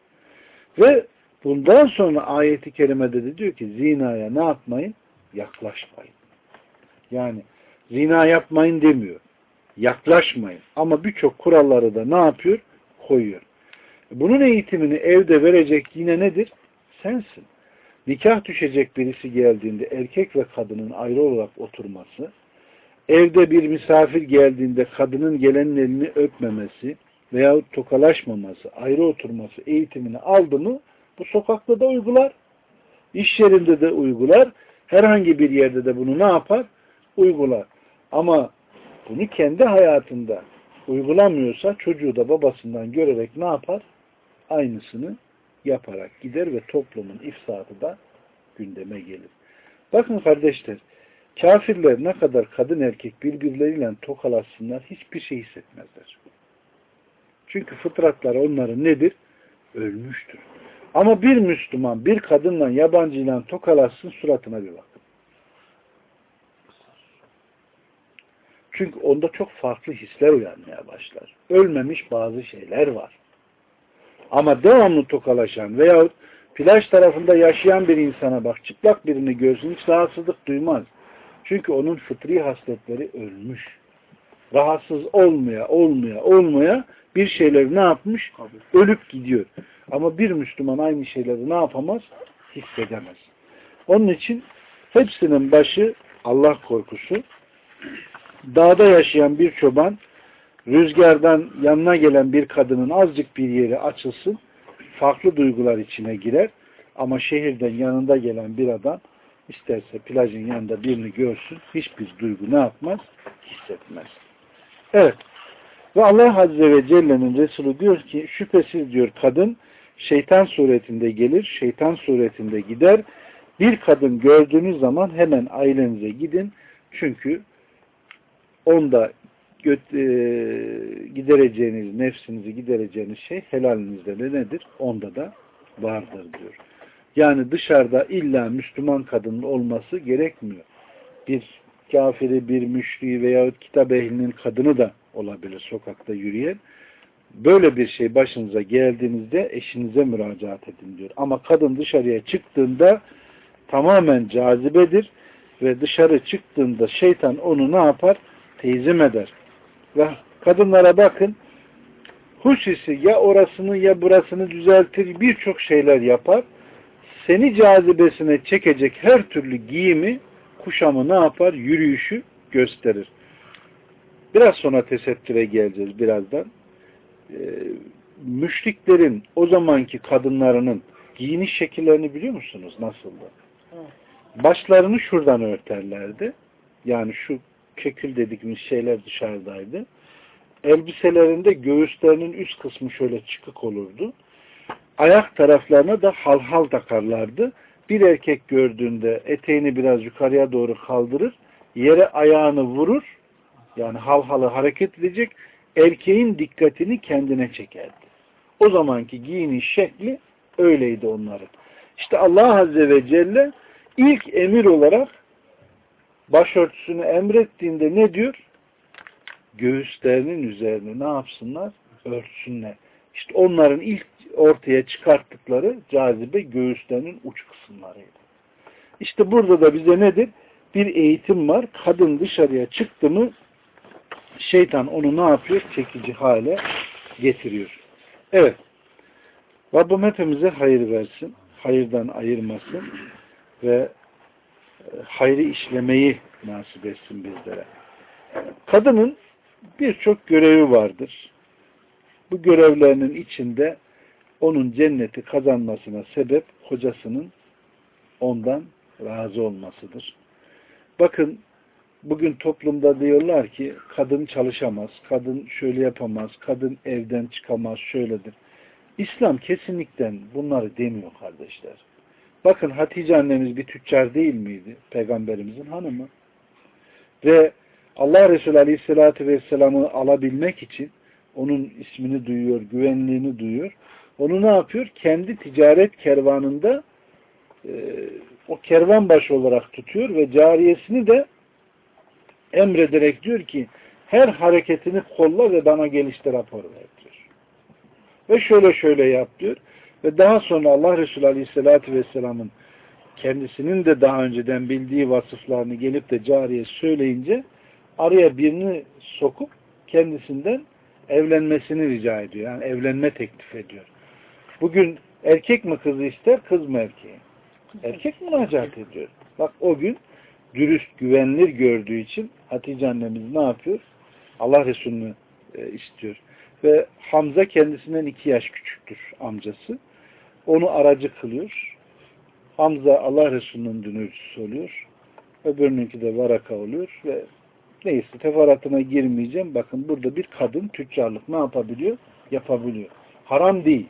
Ve bundan sonra ayeti kerimede de diyor ki zinaya ne yapmayın? Yaklaşmayın. Yani zina yapmayın demiyor. Yaklaşmayın. Ama birçok kuralları da ne yapıyor? Koyuyor. Bunun eğitimini evde verecek yine nedir? Sensin. Nikah düşecek birisi geldiğinde erkek ve kadının ayrı olarak oturması, evde bir misafir geldiğinde kadının gelenin elini öpmemesi veyahut tokalaşmaması, ayrı oturması eğitimini aldı mı bu sokakta da uygular. İş yerinde de uygular. Herhangi bir yerde de bunu ne yapar? Uygular. Ama bunu kendi hayatında uygulamıyorsa çocuğu da babasından görerek ne yapar? Aynısını yaparak gider ve toplumun ifsadı da gündeme gelir. Bakın kardeşler, kafirler ne kadar kadın erkek birbirleriyle tokalaşsınlar hiçbir şey hissetmezler. Çünkü fıtratları onların nedir? Ölmüştür. Ama bir Müslüman bir kadınla yabancıyla tokalaşsın suratına bir bak. Çünkü onda çok farklı hisler uyanmaya başlar. Ölmemiş bazı şeyler var. Ama devamlı tokalaşan veyahut plaj tarafında yaşayan bir insana bak, çıplak birini görsün hiç rahatsızlık duymaz. Çünkü onun fıtri hasletleri ölmüş. Rahatsız olmaya, olmaya, olmaya bir şeyleri ne yapmış? Ölüp gidiyor. Ama bir Müslüman aynı şeyleri ne yapamaz? Hissedemez. Onun için hepsinin başı Allah korkusu. Dağda yaşayan bir çoban rüzgardan yanına gelen bir kadının azıcık bir yeri açılsın farklı duygular içine girer. Ama şehirden yanında gelen bir adam isterse plajın yanında birini görsün hiçbir duygu ne yapmaz? Hissetmez. Evet. Ve Allah Azze ve Celle'nin Resulü diyor ki şüphesiz diyor kadın şeytan suretinde gelir, şeytan suretinde gider. Bir kadın gördüğünüz zaman hemen ailenize gidin. Çünkü onda göt, e, gidereceğiniz, nefsinizi gidereceğiniz şey helalinizde de nedir? Onda da vardır diyor. Yani dışarıda illa Müslüman kadının olması gerekmiyor. Bir kafiri, bir müşriği veyahut kitap ehlinin kadını da olabilir sokakta yürüyen. Böyle bir şey başınıza geldiğinizde eşinize müracaat edin diyor. Ama kadın dışarıya çıktığında tamamen cazibedir ve dışarı çıktığında şeytan onu ne yapar? Teyzim eder. Ve kadınlara bakın huşisi ya orasını ya burasını düzeltir birçok şeyler yapar. Seni cazibesine çekecek her türlü giyimi kuşamı ne yapar? Yürüyüşü gösterir. Biraz sonra tesettüre geleceğiz birazdan. Ee, müşriklerin o zamanki kadınlarının giyiniş şekillerini biliyor musunuz? Nasıldı? Başlarını şuradan örterlerdi. Yani şu kekül dediğimiz şeyler dışarıdaydı. Elbiselerinde göğüslerinin üst kısmı şöyle çıkık olurdu. Ayak taraflarına da halhal takarlardı. Bir erkek gördüğünde eteğini biraz yukarıya doğru kaldırır, yere ayağını vurur, yani halhalı hareket edecek, erkeğin dikkatini kendine çekerdi. O zamanki giyiniş şekli öyleydi onların. İşte Allah Azze ve Celle ilk emir olarak başörtüsünü emrettiğinde ne diyor? Göğüslerinin üzerine ne yapsınlar? Örtsünler. İşte onların ilk ortaya çıkarttıkları cazibe göğüslerinin uç kısımlarıydı. İşte burada da bize nedir? Bir eğitim var. Kadın dışarıya çıktı mı şeytan onu ne yapıyor? Çekici hale getiriyor. Evet. Rabbim hepimize hayır versin. Hayırdan ayırmasın. Ve e, hayrı işlemeyi nasip etsin bizlere. Kadının birçok görevi vardır. Bu görevlerinin içinde onun cenneti kazanmasına sebep kocasının ondan razı olmasıdır. Bakın bugün toplumda diyorlar ki kadın çalışamaz, kadın şöyle yapamaz, kadın evden çıkamaz, şöyledir. İslam kesinlikle bunları demiyor kardeşler. Bakın Hatice annemiz bir tüccar değil miydi? Peygamberimizin hanımı. Ve Allah Resulü Aleyhisselatü Vesselam'ı alabilmek için onun ismini duyuyor, güvenliğini duyuyor. Onu ne yapıyor? Kendi ticaret kervanında e, o kervan başı olarak tutuyor ve cariyesini de emrederek diyor ki her hareketini kolla ve bana gelişte rapor ver. Ve şöyle şöyle yap diyor. Ve daha sonra Allah Resulü Aleyhisselatü Vesselam'ın kendisinin de daha önceden bildiği vasıflarını gelip de cariye söyleyince araya birini sokup kendisinden evlenmesini rica ediyor. Yani evlenme teklif ediyor. Bugün erkek mi kızı ister, kız mı erkeği? Erkek müracaat ediyor. Bak o gün dürüst, güvenilir gördüğü için Hatice annemiz ne yapıyor? Allah Resulü'nü e, istiyor. Ve Hamza kendisinden iki yaş küçüktür amcası. Onu aracı kılıyor. Hamza Allah Resulü'nün dünürcüsü oluyor. Öbürününki de varaka oluyor ve neyse teferruatına girmeyeceğim. Bakın burada bir kadın tüccarlık ne yapabiliyor? Yapabiliyor. Haram değil.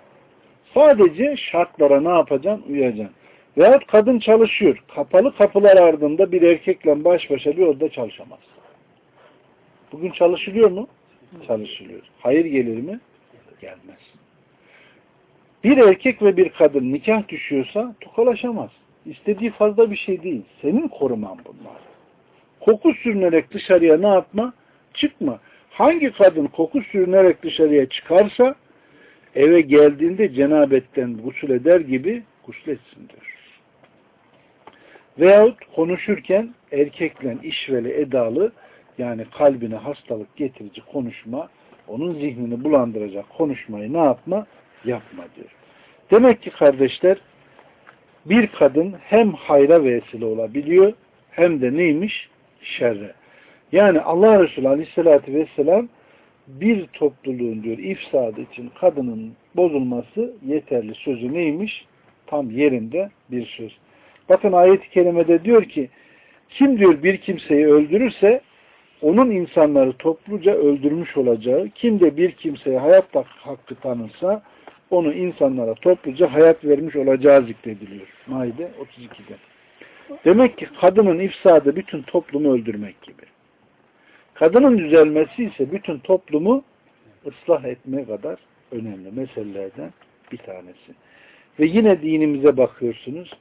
Sadece şartlara ne yapacaksın? Uyacaksın. Veyahut kadın çalışıyor. Kapalı kapılar ardında bir erkekle baş başa bir orada çalışamaz. Bugün çalışılıyor mu? Çalışılıyor. Hayır gelir mi? Gelmez. Bir erkek ve bir kadın nikah düşüyorsa tokalaşamaz. İstediği fazla bir şey değil. Senin koruman bunlar. Koku sürünerek dışarıya ne yapma? Çıkma. Hangi kadın koku sürünerek dışarıya çıkarsa eve geldiğinde cenabetten gusül eder gibi gusletsin diyor. Veyahut konuşurken erkekle işveli edalı yani kalbine hastalık getirici konuşma, onun zihnini bulandıracak konuşmayı ne yapma? Yapma diyor. Demek ki kardeşler bir kadın hem hayra vesile olabiliyor hem de neymiş? Şerre. Yani Allah Resulü Aleyhisselatü Vesselam bir topluluğun diyor ifsadı için kadının bozulması yeterli sözü neymiş? Tam yerinde bir söz. Bakın ayet-i kerimede diyor ki kim diyor bir kimseyi öldürürse onun insanları topluca öldürmüş olacağı, kim de bir kimseye hayat hakkı tanırsa onu insanlara topluca hayat vermiş olacağı zikrediliyor. Maide 32'de. Demek ki kadının ifsadı bütün toplumu öldürmek gibi. Kadının düzelmesi ise bütün toplumu ıslah etme kadar önemli meselelerden bir tanesi. Ve yine dinimize bakıyorsunuz.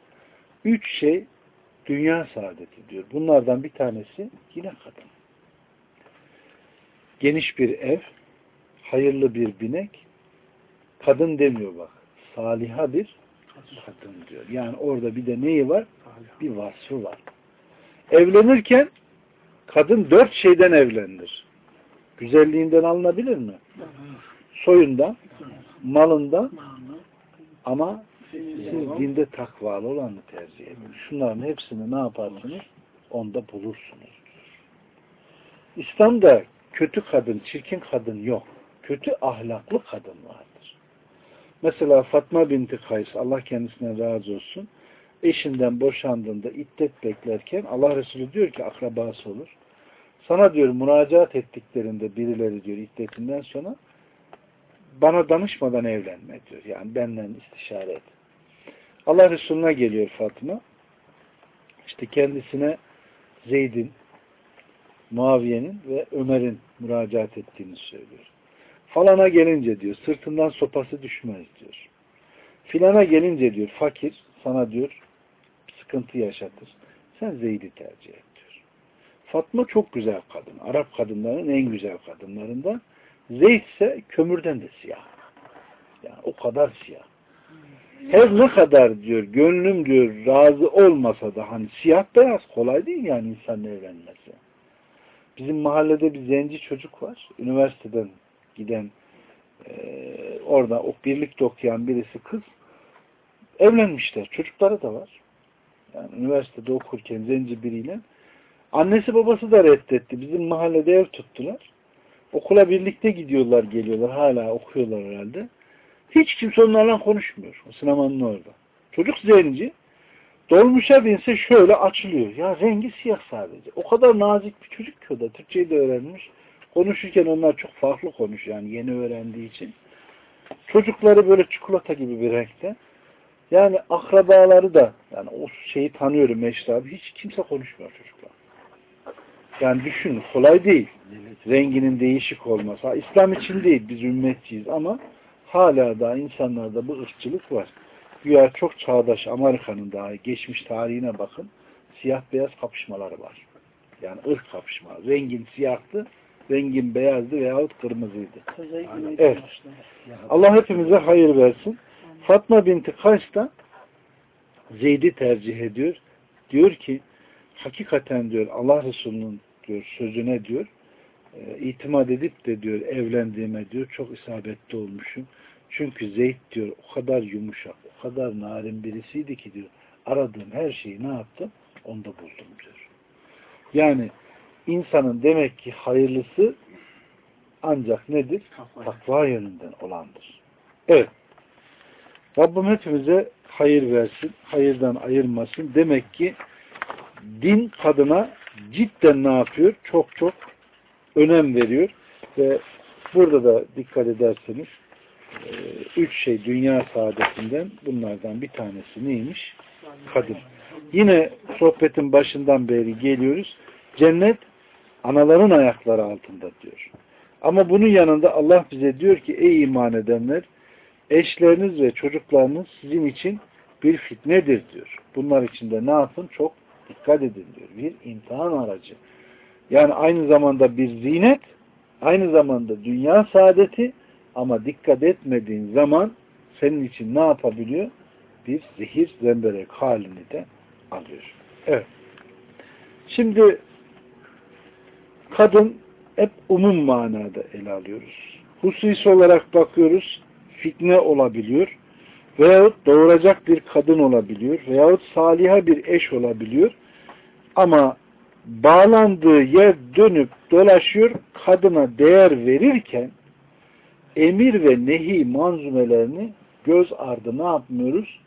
Üç şey dünya saadeti diyor. Bunlardan bir tanesi yine kadın. Geniş bir ev, hayırlı bir binek, kadın demiyor bak. Saliha bir kadın diyor. Yani orada bir de neyi var? Bir vasfı var. Evlenirken kadın dört şeyden evlenir. Güzelliğinden alınabilir mi? Soyundan, malından ama siz dinde takvalı olanı tercih edin. Şunların hepsini ne yaparsınız? Onda bulursunuz. İslam'da kötü kadın, çirkin kadın yok. Kötü ahlaklı kadın vardır. Mesela Fatma binti Kays, Allah kendisine razı olsun, eşinden boşandığında iddet beklerken Allah Resulü diyor ki akrabası olur. Sana diyor müracaat ettiklerinde birileri diyor iddetinden sonra bana danışmadan evlenme diyor. Yani benden istişare et. Allah Resulüne geliyor Fatıma. İşte kendisine Zeyd'in, Muaviye'nin ve Ömer'in müracaat ettiğini söylüyor. Falana gelince diyor sırtından sopası düşmez diyor. Filana gelince diyor fakir sana diyor sıkıntı yaşatır. Sen Zeyd'i tercih et diyor. Fatma çok güzel kadın. Arap kadınlarının en güzel kadınlarından. Zeyd ise kömürden de siyah. Yani o kadar siyah. Her ne kadar diyor gönlüm diyor razı olmasa da hani siyah beyaz kolay değil yani insan evlenmesi. Bizim mahallede bir zenci çocuk var. Üniversiteden giden e, orada o birlikte okuyan birisi kız evlenmişler. Çocukları da var. Yani üniversitede okurken zenci biriyle annesi babası da reddetti. Bizim mahallede ev tuttular. Okula birlikte gidiyorlar, geliyorlar. Hala okuyorlar herhalde. Hiç kimse onlarla konuşmuyor. O sinemanın orada. Çocuk zenci. Dolmuşa binse şöyle açılıyor. Ya rengi siyah sadece. O kadar nazik bir çocuk ki o da. Türkçeyi de öğrenmiş. Konuşurken onlar çok farklı konuşuyor. Yani yeni öğrendiği için. Çocukları böyle çikolata gibi bir renkte. Yani akrabaları da yani o şeyi tanıyorum Meşri abi. Hiç kimse konuşmuyor çocuklar. Yani düşün kolay değil. Renginin değişik olması. İslam için değil biz ümmetçiyiz ama hala da insanlarda bu ırkçılık var. Güya çok çağdaş Amerika'nın daha geçmiş tarihine bakın. Siyah beyaz kapışmaları var. Yani ırk kapışma. Rengin siyahtı, rengin beyazdı veyahut kırmızıydı. Evet. Allah hepimize hayır versin. Fatma binti Kays da Zeyd'i tercih ediyor. Diyor ki hakikaten diyor Allah Resulü'nün diyor sözüne diyor e, itimat edip de diyor evlendiğime diyor çok isabetli olmuşum. Çünkü Zeyd diyor o kadar yumuşak, o kadar narin birisiydi ki diyor aradığım her şeyi ne yaptım? Onda buldum diyor. Yani insanın demek ki hayırlısı ancak nedir? Takva yönünden olandır. Evet. Rabbim hepimize hayır versin, hayırdan ayırmasın. Demek ki din kadına cidden ne yapıyor? Çok çok önem veriyor ve burada da dikkat ederseniz e, üç şey dünya saadetinden bunlardan bir tanesi neymiş? Kadın. Yine sohbetin başından beri geliyoruz. Cennet anaların ayakları altında diyor. Ama bunun yanında Allah bize diyor ki ey iman edenler eşleriniz ve çocuklarınız sizin için bir fitnedir diyor. Bunlar için de ne yapın? Çok dikkat edin diyor. Bir imtihan aracı. Yani aynı zamanda bir zinet, aynı zamanda dünya saadeti ama dikkat etmediğin zaman senin için ne yapabiliyor? Bir zehir zemberek halini de alıyor. Evet. Şimdi kadın hep umum manada ele alıyoruz. Hususi olarak bakıyoruz fitne olabiliyor veyahut doğuracak bir kadın olabiliyor veyahut saliha bir eş olabiliyor ama bağlandığı yer dönüp dolaşıyor kadına değer verirken emir ve nehi manzumelerini göz ardı ne yapmıyoruz?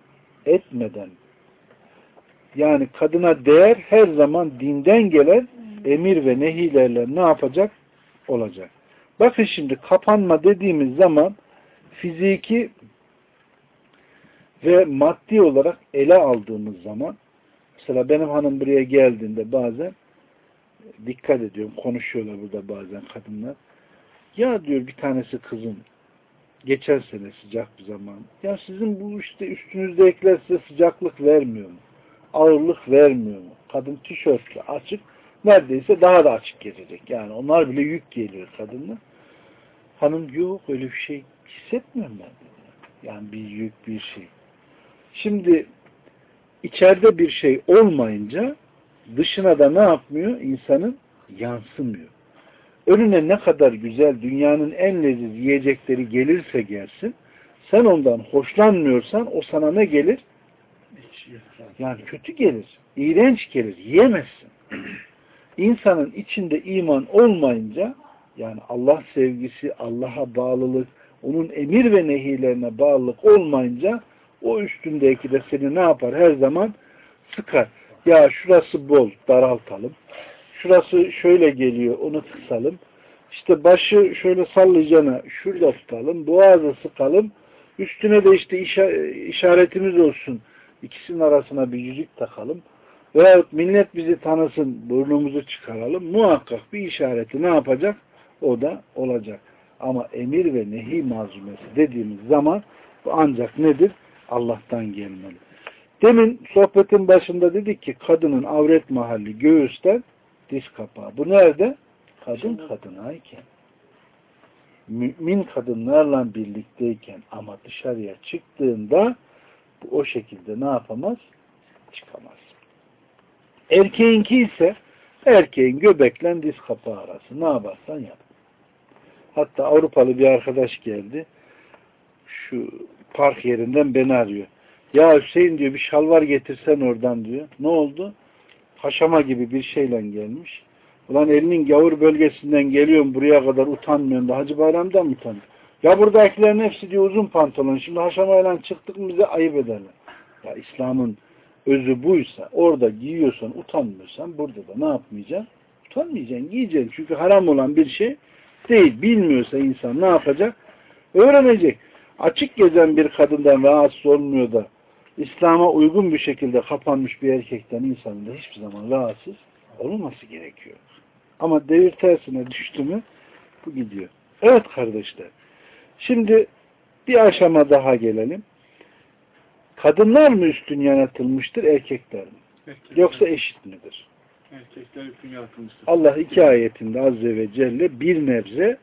Etmeden. Yani kadına değer her zaman dinden gelen emir ve nehilerle ne yapacak? Olacak. Bakın şimdi kapanma dediğimiz zaman fiziki ve maddi olarak ele aldığımız zaman mesela benim hanım buraya geldiğinde bazen dikkat ediyorum konuşuyorlar burada bazen kadınlar ya diyor bir tanesi kızım geçen sene sıcak bir zaman ya sizin bu işte üstünüzdekiler size sıcaklık vermiyor mu? Ağırlık vermiyor mu? Kadın tişörtle açık neredeyse daha da açık gelecek. Yani onlar bile yük geliyor kadınla. Hanım yok öyle bir şey hissetmiyorum ben. Yani bir yük bir şey. Şimdi içeride bir şey olmayınca dışına da ne yapmıyor? İnsanın yansımıyor. Önüne ne kadar güzel dünyanın en leziz yiyecekleri gelirse gelsin sen ondan hoşlanmıyorsan o sana ne gelir? Yani kötü gelir. iğrenç gelir. Yiyemezsin. İnsanın içinde iman olmayınca yani Allah sevgisi, Allah'a bağlılık, onun emir ve nehilerine bağlılık olmayınca o üstündeki de seni ne yapar? Her zaman sıkar. Ya şurası bol, daraltalım. Şurası şöyle geliyor, onu kısalım. İşte başı şöyle sallayacağına şurada tutalım. Boğazı sıkalım. Üstüne de işte işaretimiz olsun. İkisinin arasına bir yüzük takalım. Veyahut millet bizi tanısın, burnumuzu çıkaralım. Muhakkak bir işareti ne yapacak? O da olacak. Ama emir ve nehi mazumesi dediğimiz zaman bu ancak nedir? Allah'tan gelmeli. Demin sohbetin başında dedik ki kadının avret mahalli göğüsten diz kapağı. Bu nerede? Kadın kadınayken. Mümin kadınlarla birlikteyken ama dışarıya çıktığında bu o şekilde ne yapamaz? Çıkamaz. Erkeğinki ise erkeğin göbekle diz kapağı arası. Ne yaparsan yap. Hatta Avrupalı bir arkadaş geldi. Şu park yerinden beni arıyor. Ya Hüseyin diyor bir şalvar getirsen oradan diyor. Ne oldu? Haşama gibi bir şeyle gelmiş. Ulan elinin gavur bölgesinden geliyorum buraya kadar utanmıyorum da Hacı Bayram'dan mı utanıyor? Ya buradakilerin hepsi diyor uzun pantolon. Şimdi haşamayla çıktık mı bize ayıp ederler. Ya İslam'ın özü buysa orada giyiyorsan utanmıyorsan burada da ne yapmayacaksın? Utanmayacaksın, giyeceksin. Çünkü haram olan bir şey değil. Bilmiyorsa insan ne yapacak? Öğrenecek. Açık gezen bir kadından rahatsız olmuyor da İslam'a uygun bir şekilde kapanmış bir erkekten insanın da hiçbir zaman rahatsız olmaması gerekiyor. Ama devir tersine düştü mü bu gidiyor. Evet kardeşler. Şimdi bir aşama daha gelelim. Kadınlar mı üstün yaratılmıştır, erkekler mi? Erkekler. Yoksa eşit midir? Erkekler üstün yaratılmıştır. Allah iki ayetinde Azze ve Celle bir nebze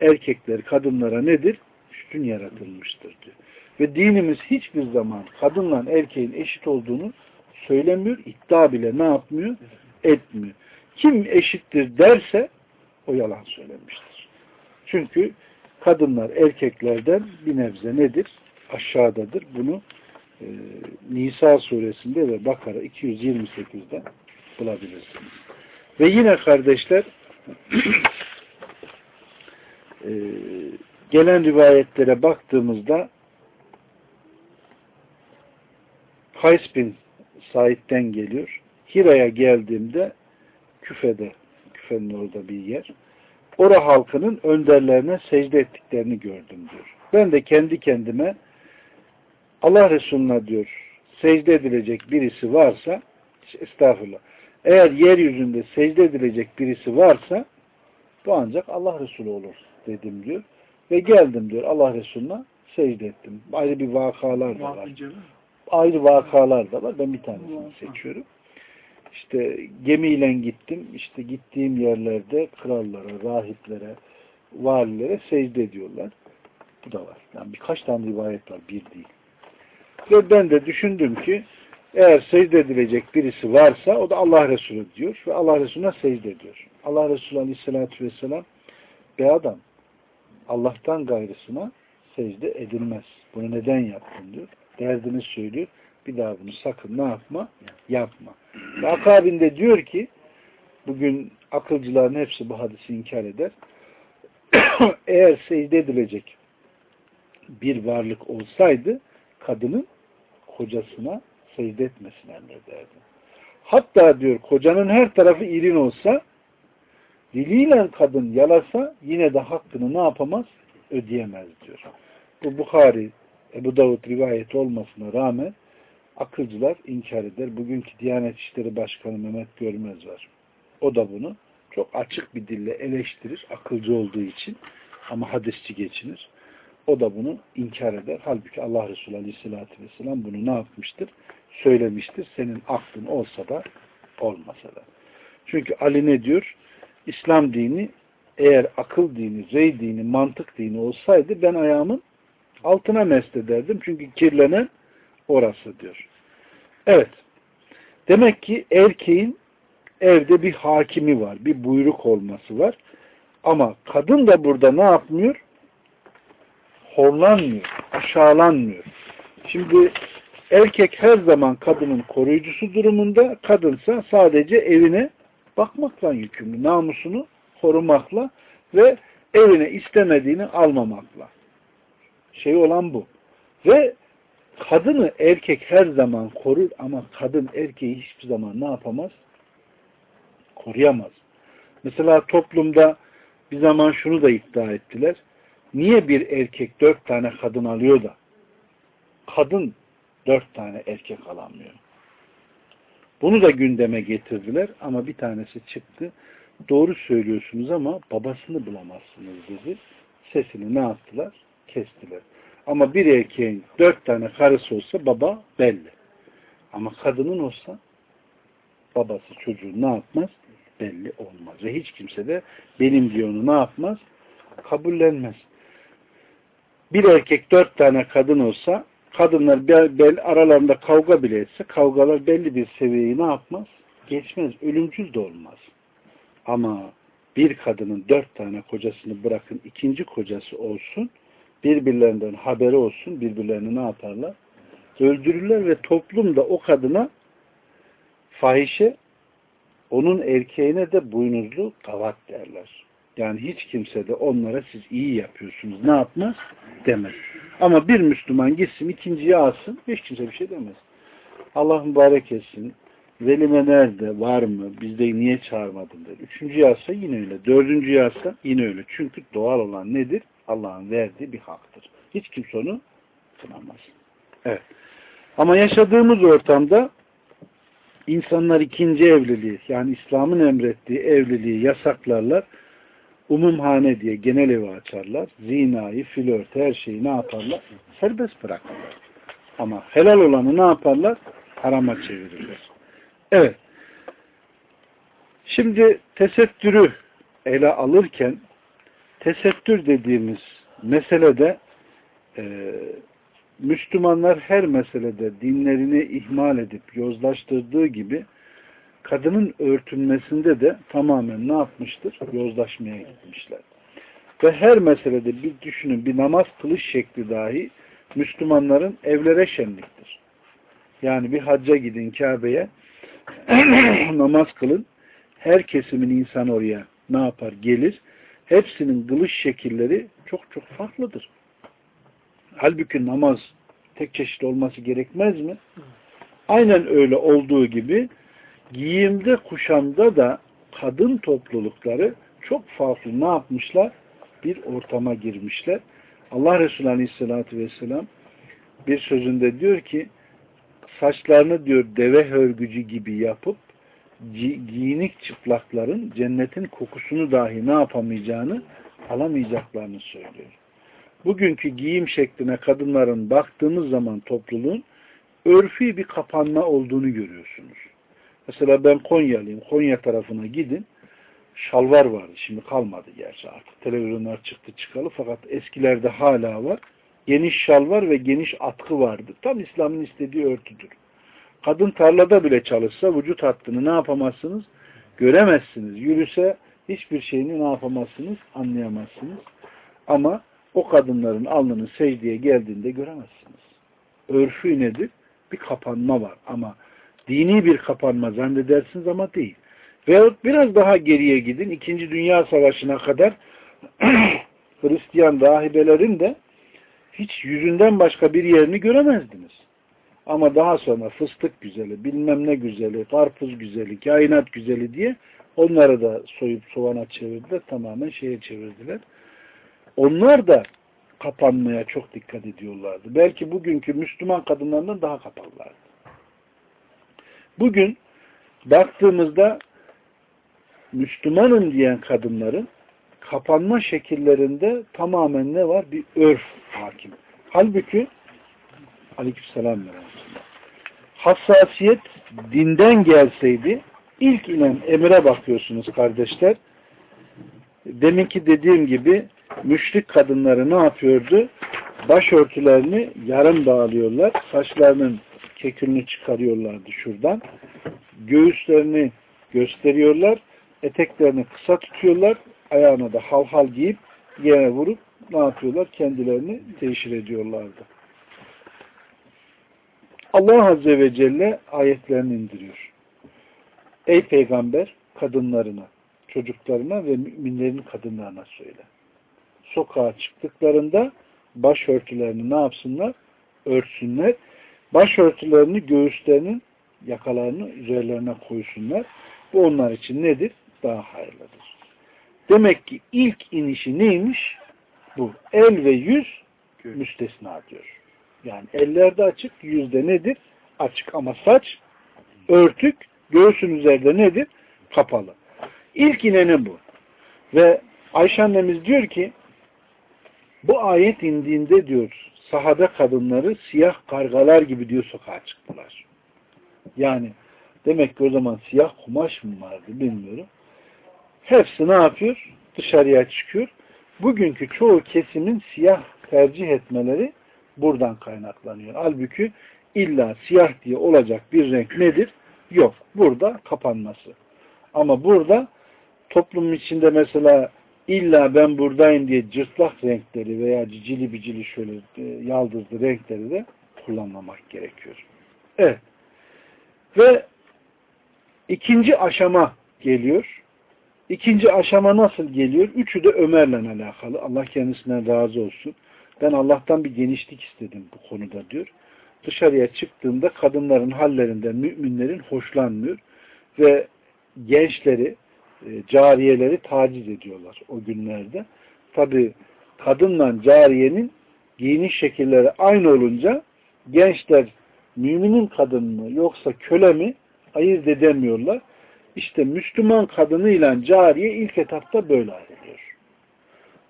erkekler kadınlara nedir? Üstün yaratılmıştır diyor. Ve dinimiz hiçbir zaman kadınla erkeğin eşit olduğunu söylemiyor, iddia bile ne yapmıyor? Etmiyor. Kim eşittir derse o yalan söylemiştir. Çünkü kadınlar erkeklerden bir nebze nedir? Aşağıdadır. Bunu e, Nisa suresinde ve Bakara 228'de bulabilirsiniz. Ve yine kardeşler e, gelen rivayetlere baktığımızda Kays bin Said'den geliyor. Hira'ya geldiğimde küfede, küfenin orada bir yer. Ora halkının önderlerine secde ettiklerini gördüm diyor. Ben de kendi kendime Allah Resulü'ne diyor secde edilecek birisi varsa estağfurullah eğer yeryüzünde secde edilecek birisi varsa bu ancak Allah Resulü olur dedim diyor. Ve geldim diyor Allah Resulü'ne secde ettim. Ayrı bir vakalar da var. Ayrı vakalar da var. Ben bir tanesini seçiyorum. İşte gemiyle gittim. İşte gittiğim yerlerde krallara, rahiplere, valilere secde ediyorlar. Bu da var. Yani birkaç tane rivayet var. Bir değil. Ve ben de düşündüm ki eğer secde edilecek birisi varsa o da Allah Resulü diyor ve Allah Resulüne secde ediyor. Allah Resulü Aleyhisselatü Vesselam be adam Allah'tan gayrısına secde edilmez. Bunu neden yaptın diyor. Derdini söylüyor. Bir daha bunu sakın ne yapma? Yapma. Ve akabinde diyor ki bugün akılcıların hepsi bu hadisi inkar eder. Eğer secde edilecek bir varlık olsaydı kadının kocasına secde etmesini emrederdi. Hatta diyor kocanın her tarafı irin olsa Diliyle kadın yalasa yine de hakkını ne yapamaz? Ödeyemez diyor. Bu Bukhari, Ebu Davud rivayeti olmasına rağmen akılcılar inkar eder. Bugünkü Diyanet İşleri Başkanı Mehmet Görmez var. O da bunu çok açık bir dille eleştirir. Akılcı olduğu için ama hadisçi geçinir. O da bunu inkar eder. Halbuki Allah Resulü Aleyhisselatü Vesselam bunu ne yapmıştır? Söylemiştir. Senin aklın olsa da olmasa da. Çünkü Ali ne diyor? İslam dini eğer akıl dini, rey dini, mantık dini olsaydı ben ayağımın altına mest ederdim. Çünkü kirlenen orası diyor. Evet. Demek ki erkeğin evde bir hakimi var. Bir buyruk olması var. Ama kadın da burada ne yapmıyor? Horlanmıyor. Aşağılanmıyor. Şimdi erkek her zaman kadının koruyucusu durumunda. Kadınsa sadece evine bakmakla yükümlü. Namusunu korumakla ve evine istemediğini almamakla. Şey olan bu. Ve kadını erkek her zaman korur ama kadın erkeği hiçbir zaman ne yapamaz? Koruyamaz. Mesela toplumda bir zaman şunu da iddia ettiler. Niye bir erkek dört tane kadın alıyor da kadın dört tane erkek alamıyor? Bunu da gündeme getirdiler ama bir tanesi çıktı. Doğru söylüyorsunuz ama babasını bulamazsınız dedi. Sesini ne yaptılar? Kestiler. Ama bir erkeğin dört tane karısı olsa baba belli. Ama kadının olsa babası çocuğu ne yapmaz? Belli olmaz. Ve hiç kimse de benim diyor onu ne yapmaz? Kabullenmez. Bir erkek dört tane kadın olsa kadınlar bel, bel aralarında kavga bile etse kavgalar belli bir seviyeyi ne yapmaz? Geçmez. Ölümcül de olmaz. Ama bir kadının dört tane kocasını bırakın ikinci kocası olsun birbirlerinden haberi olsun birbirlerini ne yaparlar? Öldürürler ve toplumda o kadına fahişe onun erkeğine de boynuzlu kavat derler. Yani hiç kimse de onlara siz iyi yapıyorsunuz ne yapmaz demez. Ama bir Müslüman gitsin ikinciyi alsın hiç kimse bir şey demez. Allah mübarek etsin. Velime nerede? Var mı? Bizde niye çağırmadın der. Üçüncü yasa yine öyle. Dördüncü yasa yine öyle. Çünkü doğal olan nedir? Allah'ın verdiği bir haktır. Hiç kimse onu kınamaz. Evet. Ama yaşadığımız ortamda insanlar ikinci evliliği yani İslam'ın emrettiği evliliği yasaklarlar. Umumhane diye genel evi açarlar. Zinayı, flört, her şeyi ne yaparlar? Serbest bırakırlar. Ama helal olanı ne yaparlar? Harama çevirirler. Evet. Şimdi tesettürü ele alırken tesettür dediğimiz meselede e, Müslümanlar her meselede dinlerini ihmal edip yozlaştırdığı gibi kadının örtünmesinde de tamamen ne yapmıştır? Yozlaşmaya gitmişler. Ve her meselede bir düşünün bir namaz kılış şekli dahi Müslümanların evlere şenliktir. Yani bir hacca gidin Kabe'ye namaz kılın. Her kesimin insan oraya ne yapar? Gelir. Hepsinin kılış şekilleri çok çok farklıdır. Halbuki namaz tek çeşit olması gerekmez mi? Aynen öyle olduğu gibi giyimde, kuşamda da kadın toplulukları çok farklı ne yapmışlar? Bir ortama girmişler. Allah Resulü Aleyhisselatü Vesselam bir sözünde diyor ki saçlarını diyor deve hörgücü gibi yapıp giyinik çıplakların cennetin kokusunu dahi ne yapamayacağını alamayacaklarını söylüyor. Bugünkü giyim şekline kadınların baktığımız zaman topluluğun örfi bir kapanma olduğunu görüyorsunuz. Mesela ben Konyalıyım. Konya tarafına gidin. Şalvar vardı. Şimdi kalmadı gerçi artık. Televizyonlar çıktı çıkalı fakat eskilerde hala var. Geniş şalvar ve geniş atkı vardı. Tam İslam'ın istediği örtüdür. Kadın tarlada bile çalışsa vücut hattını ne yapamazsınız? Göremezsiniz. Yürüse hiçbir şeyini ne yapamazsınız? Anlayamazsınız. Ama o kadınların alnının secdeye geldiğinde göremezsiniz. Örfü nedir? Bir kapanma var ama dini bir kapanma zannedersiniz ama değil. Veyahut biraz daha geriye gidin. İkinci Dünya Savaşı'na kadar Hristiyan rahibelerin de hiç yüzünden başka bir yerini göremezdiniz. Ama daha sonra fıstık güzeli, bilmem ne güzeli, karpuz güzeli, kainat güzeli diye onları da soyup soğana çevirdiler. Tamamen şeye çevirdiler. Onlar da kapanmaya çok dikkat ediyorlardı. Belki bugünkü Müslüman kadınlarından daha kapalılardı. Bugün baktığımızda Müslümanım diyen kadınların kapanma şekillerinde tamamen ne var? Bir örf hakim. Halbuki aleykümselam hassasiyet dinden gelseydi ilk inen emire bakıyorsunuz kardeşler. Deminki dediğim gibi müşrik kadınları ne yapıyordu? Başörtülerini yarım bağlıyorlar. Saçlarının kekülünü çıkarıyorlardı şuradan. Göğüslerini gösteriyorlar. Eteklerini kısa tutuyorlar. Ayağına da hal hal giyip yere vurup ne yapıyorlar? Kendilerini teşhir ediyorlardı. Allah Azze ve Celle ayetlerini indiriyor. Ey peygamber kadınlarına, çocuklarına ve müminlerin kadınlarına söyle. Sokağa çıktıklarında başörtülerini ne yapsınlar? Örtsünler. Başörtülerini göğüslerinin yakalarını üzerlerine koysunlar. Bu onlar için nedir? Daha hayırlıdır. Demek ki ilk inişi neymiş? Bu. El ve yüz müstesna diyor. Yani ellerde açık, yüzde nedir? Açık ama saç örtük, göğsün üzerinde nedir? Kapalı. İlk ineni bu. Ve Ayşe annemiz diyor ki bu ayet indiğinde diyor sahada kadınları siyah kargalar gibi diyor sokağa çıktılar. Yani demek ki o zaman siyah kumaş mı vardı bilmiyorum. Hepsi ne yapıyor? Dışarıya çıkıyor. Bugünkü çoğu kesimin siyah tercih etmeleri buradan kaynaklanıyor. Halbuki illa siyah diye olacak bir renk nedir? Yok. Burada kapanması. Ama burada toplumun içinde mesela illa ben buradayım diye cırtlak renkleri veya cicili bicili şöyle e, yaldızlı renkleri de kullanmamak gerekiyor. Evet. Ve ikinci aşama geliyor. İkinci aşama nasıl geliyor? Üçü de Ömer'le alakalı. Allah kendisinden razı olsun. Ben Allah'tan bir genişlik istedim bu konuda diyor. Dışarıya çıktığımda kadınların hallerinden müminlerin hoşlanmıyor ve gençleri, e, cariyeleri taciz ediyorlar o günlerde. Tabi kadınla cariyenin giyiniş şekilleri aynı olunca gençler müminin kadın mı yoksa köle mi ayırt edemiyorlar. İşte Müslüman kadınıyla cariye ilk etapta böyle ayrılıyor.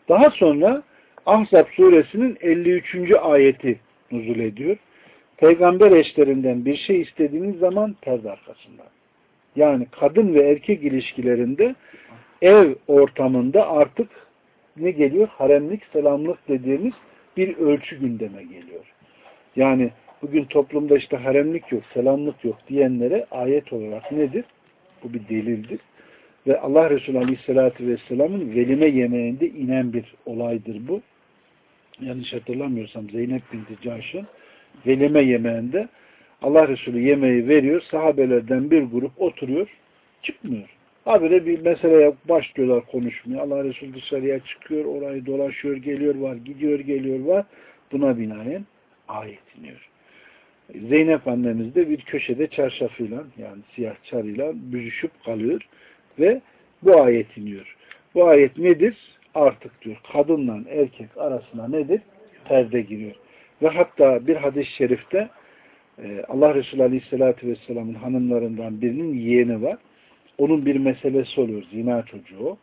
Daha sonra Ahzab suresinin 53. ayeti nuzul ediyor. Peygamber eşlerinden bir şey istediğiniz zaman perde arkasından. Yani kadın ve erkek ilişkilerinde ev ortamında artık ne geliyor? Haremlik, selamlık dediğimiz bir ölçü gündeme geliyor. Yani bugün toplumda işte haremlik yok, selamlık yok diyenlere ayet olarak nedir? Bu bir delildir. Ve Allah Resulü Aleyhisselatü Vesselam'ın velime yemeğinde inen bir olaydır bu yanlış hatırlamıyorsam Zeynep binti Caş'ın velime yemeğinde Allah Resulü yemeği veriyor. Sahabelerden bir grup oturuyor. Çıkmıyor. Habire bir meseleye başlıyorlar konuşmaya. Allah Resulü dışarıya çıkıyor. Orayı dolaşıyor. Geliyor var. Gidiyor geliyor var. Buna binaen ayet iniyor. Zeynep annemiz de bir köşede çarşafıyla yani siyah çarıyla büzüşüp kalıyor ve bu ayet iniyor. Bu ayet nedir? artık diyor kadınla erkek arasına nedir? Perde giriyor. Ve hatta bir hadis-i şerifte Allah Resulü Aleyhisselatü Vesselam'ın hanımlarından birinin yeğeni var. Onun bir meselesi oluyor. Zina çocuğu o.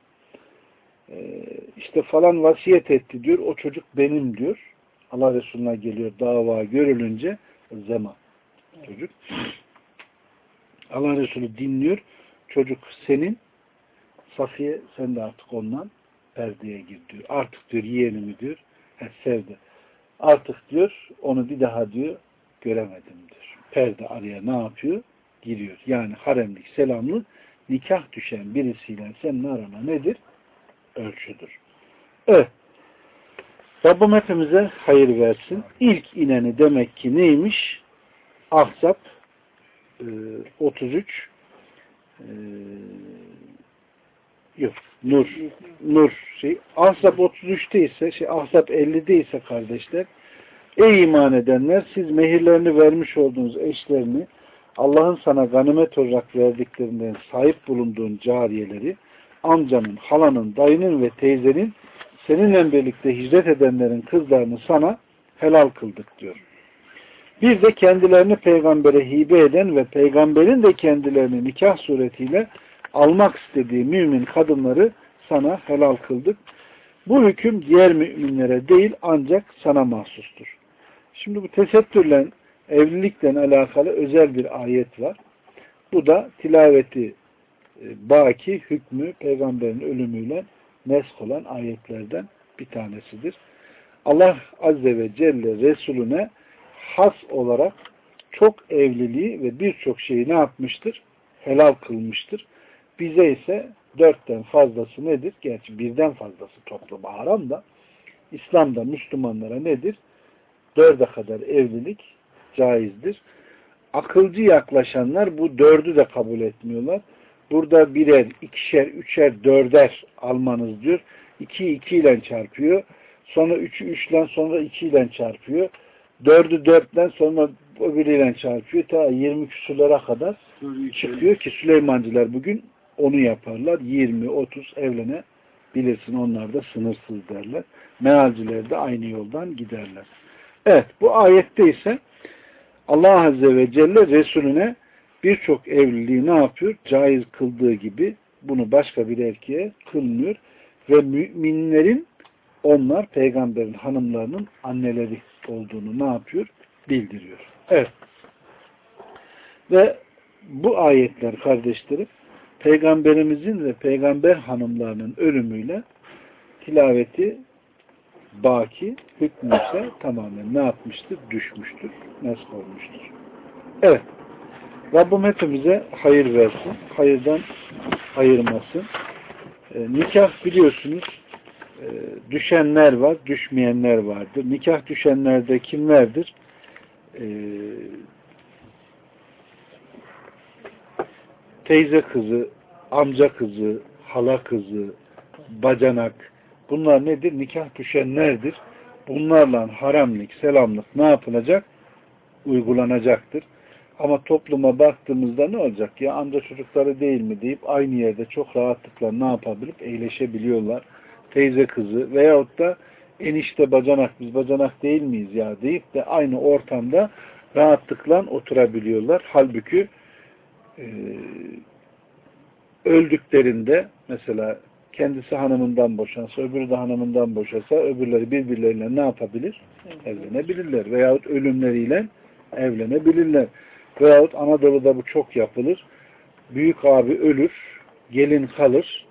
E, işte falan vasiyet etti diyor. O çocuk benim diyor. Allah Resulü'ne geliyor dava görülünce zema çocuk. Allah Resulü dinliyor. Çocuk senin Safiye sen de artık ondan perdeye gir diyor. Artık diyor yeğenimi diyor he, sevdi. Artık diyor onu bir daha diyor göremedim diyor. Perde araya ne yapıyor? Giriyor. Yani haremlik, selamlık nikah düşen birisiyle senin arana nedir? Ölçüdür. Evet. Rabbim hepimize hayır versin. İlk ineni demek ki neymiş? Ahzab 33 Yok. Nur. Nur. Şey, Ahzab 33'te ise, şey, Ahzab 50'de ise kardeşler Ey iman edenler siz mehirlerini vermiş olduğunuz eşlerini Allah'ın sana ganimet olarak verdiklerinden sahip bulunduğun cariyeleri amcanın, halanın, dayının ve teyzenin seninle birlikte hicret edenlerin kızlarını sana helal kıldık diyor. Bir de kendilerini peygambere hibe eden ve peygamberin de kendilerini nikah suretiyle almak istediği mümin kadınları sana helal kıldık. Bu hüküm diğer müminlere değil ancak sana mahsustur. Şimdi bu tesettürle evlilikle alakalı özel bir ayet var. Bu da tilaveti e, baki hükmü peygamberin ölümüyle nesk olan ayetlerden bir tanesidir. Allah Azze ve Celle Resulüne has olarak çok evliliği ve birçok şeyi ne yapmıştır? Helal kılmıştır. Bize ise dörtten fazlası nedir? Gerçi birden fazlası topluma haram da İslam'da Müslümanlara nedir? Dörde kadar evlilik caizdir. Akılcı yaklaşanlar bu dördü de kabul etmiyorlar. Burada birer, ikişer, üçer, dörder almanız diyor. İki iki ile çarpıyor. Sonra üçü üçle sonra iki ile çarpıyor. Dördü dörtten sonra öbürüyle çarpıyor. Ta 20 küsurlara kadar çıkıyor ki Süleymancılar bugün onu yaparlar. 20, 30 evlene bilirsin onlar da sınırsız derler. Mealciler de aynı yoldan giderler. Evet bu ayette ise Allah Azze ve Celle Resulüne birçok evliliği ne yapıyor? Caiz kıldığı gibi bunu başka bir erkeğe kılmıyor. Ve müminlerin onlar peygamberin hanımlarının anneleri olduğunu ne yapıyor? Bildiriyor. Evet. Ve bu ayetler kardeşlerim peygamberimizin ve peygamber hanımlarının ölümüyle tilaveti baki hükmü ise tamamen ne yapmıştır? Düşmüştür. Nasıl olmuştur? Evet. Rabbim hepimize hayır versin. Hayırdan ayırmasın. E, nikah biliyorsunuz e, düşenler var, düşmeyenler vardır. Nikah düşenlerde kimlerdir? E, teyze kızı, amca kızı, hala kızı, bacanak, bunlar nedir? Nikah düşenlerdir. Bunlarla haramlık, selamlık ne yapılacak? Uygulanacaktır. Ama topluma baktığımızda ne olacak? Ya amca çocukları değil mi deyip aynı yerde çok rahatlıkla ne yapabilip eğleşebiliyorlar. Teyze kızı veyahut da enişte bacanak biz bacanak değil miyiz ya deyip de aynı ortamda rahatlıkla oturabiliyorlar. Halbuki e, öldüklerinde mesela kendisi hanımından boşansa, öbürü de hanımından boşasa, öbürleri birbirleriyle ne yapabilir? Evlenebilirler. Veyahut ölümleriyle evlenebilirler. Veyahut Anadolu'da bu çok yapılır. Büyük abi ölür, gelin kalır.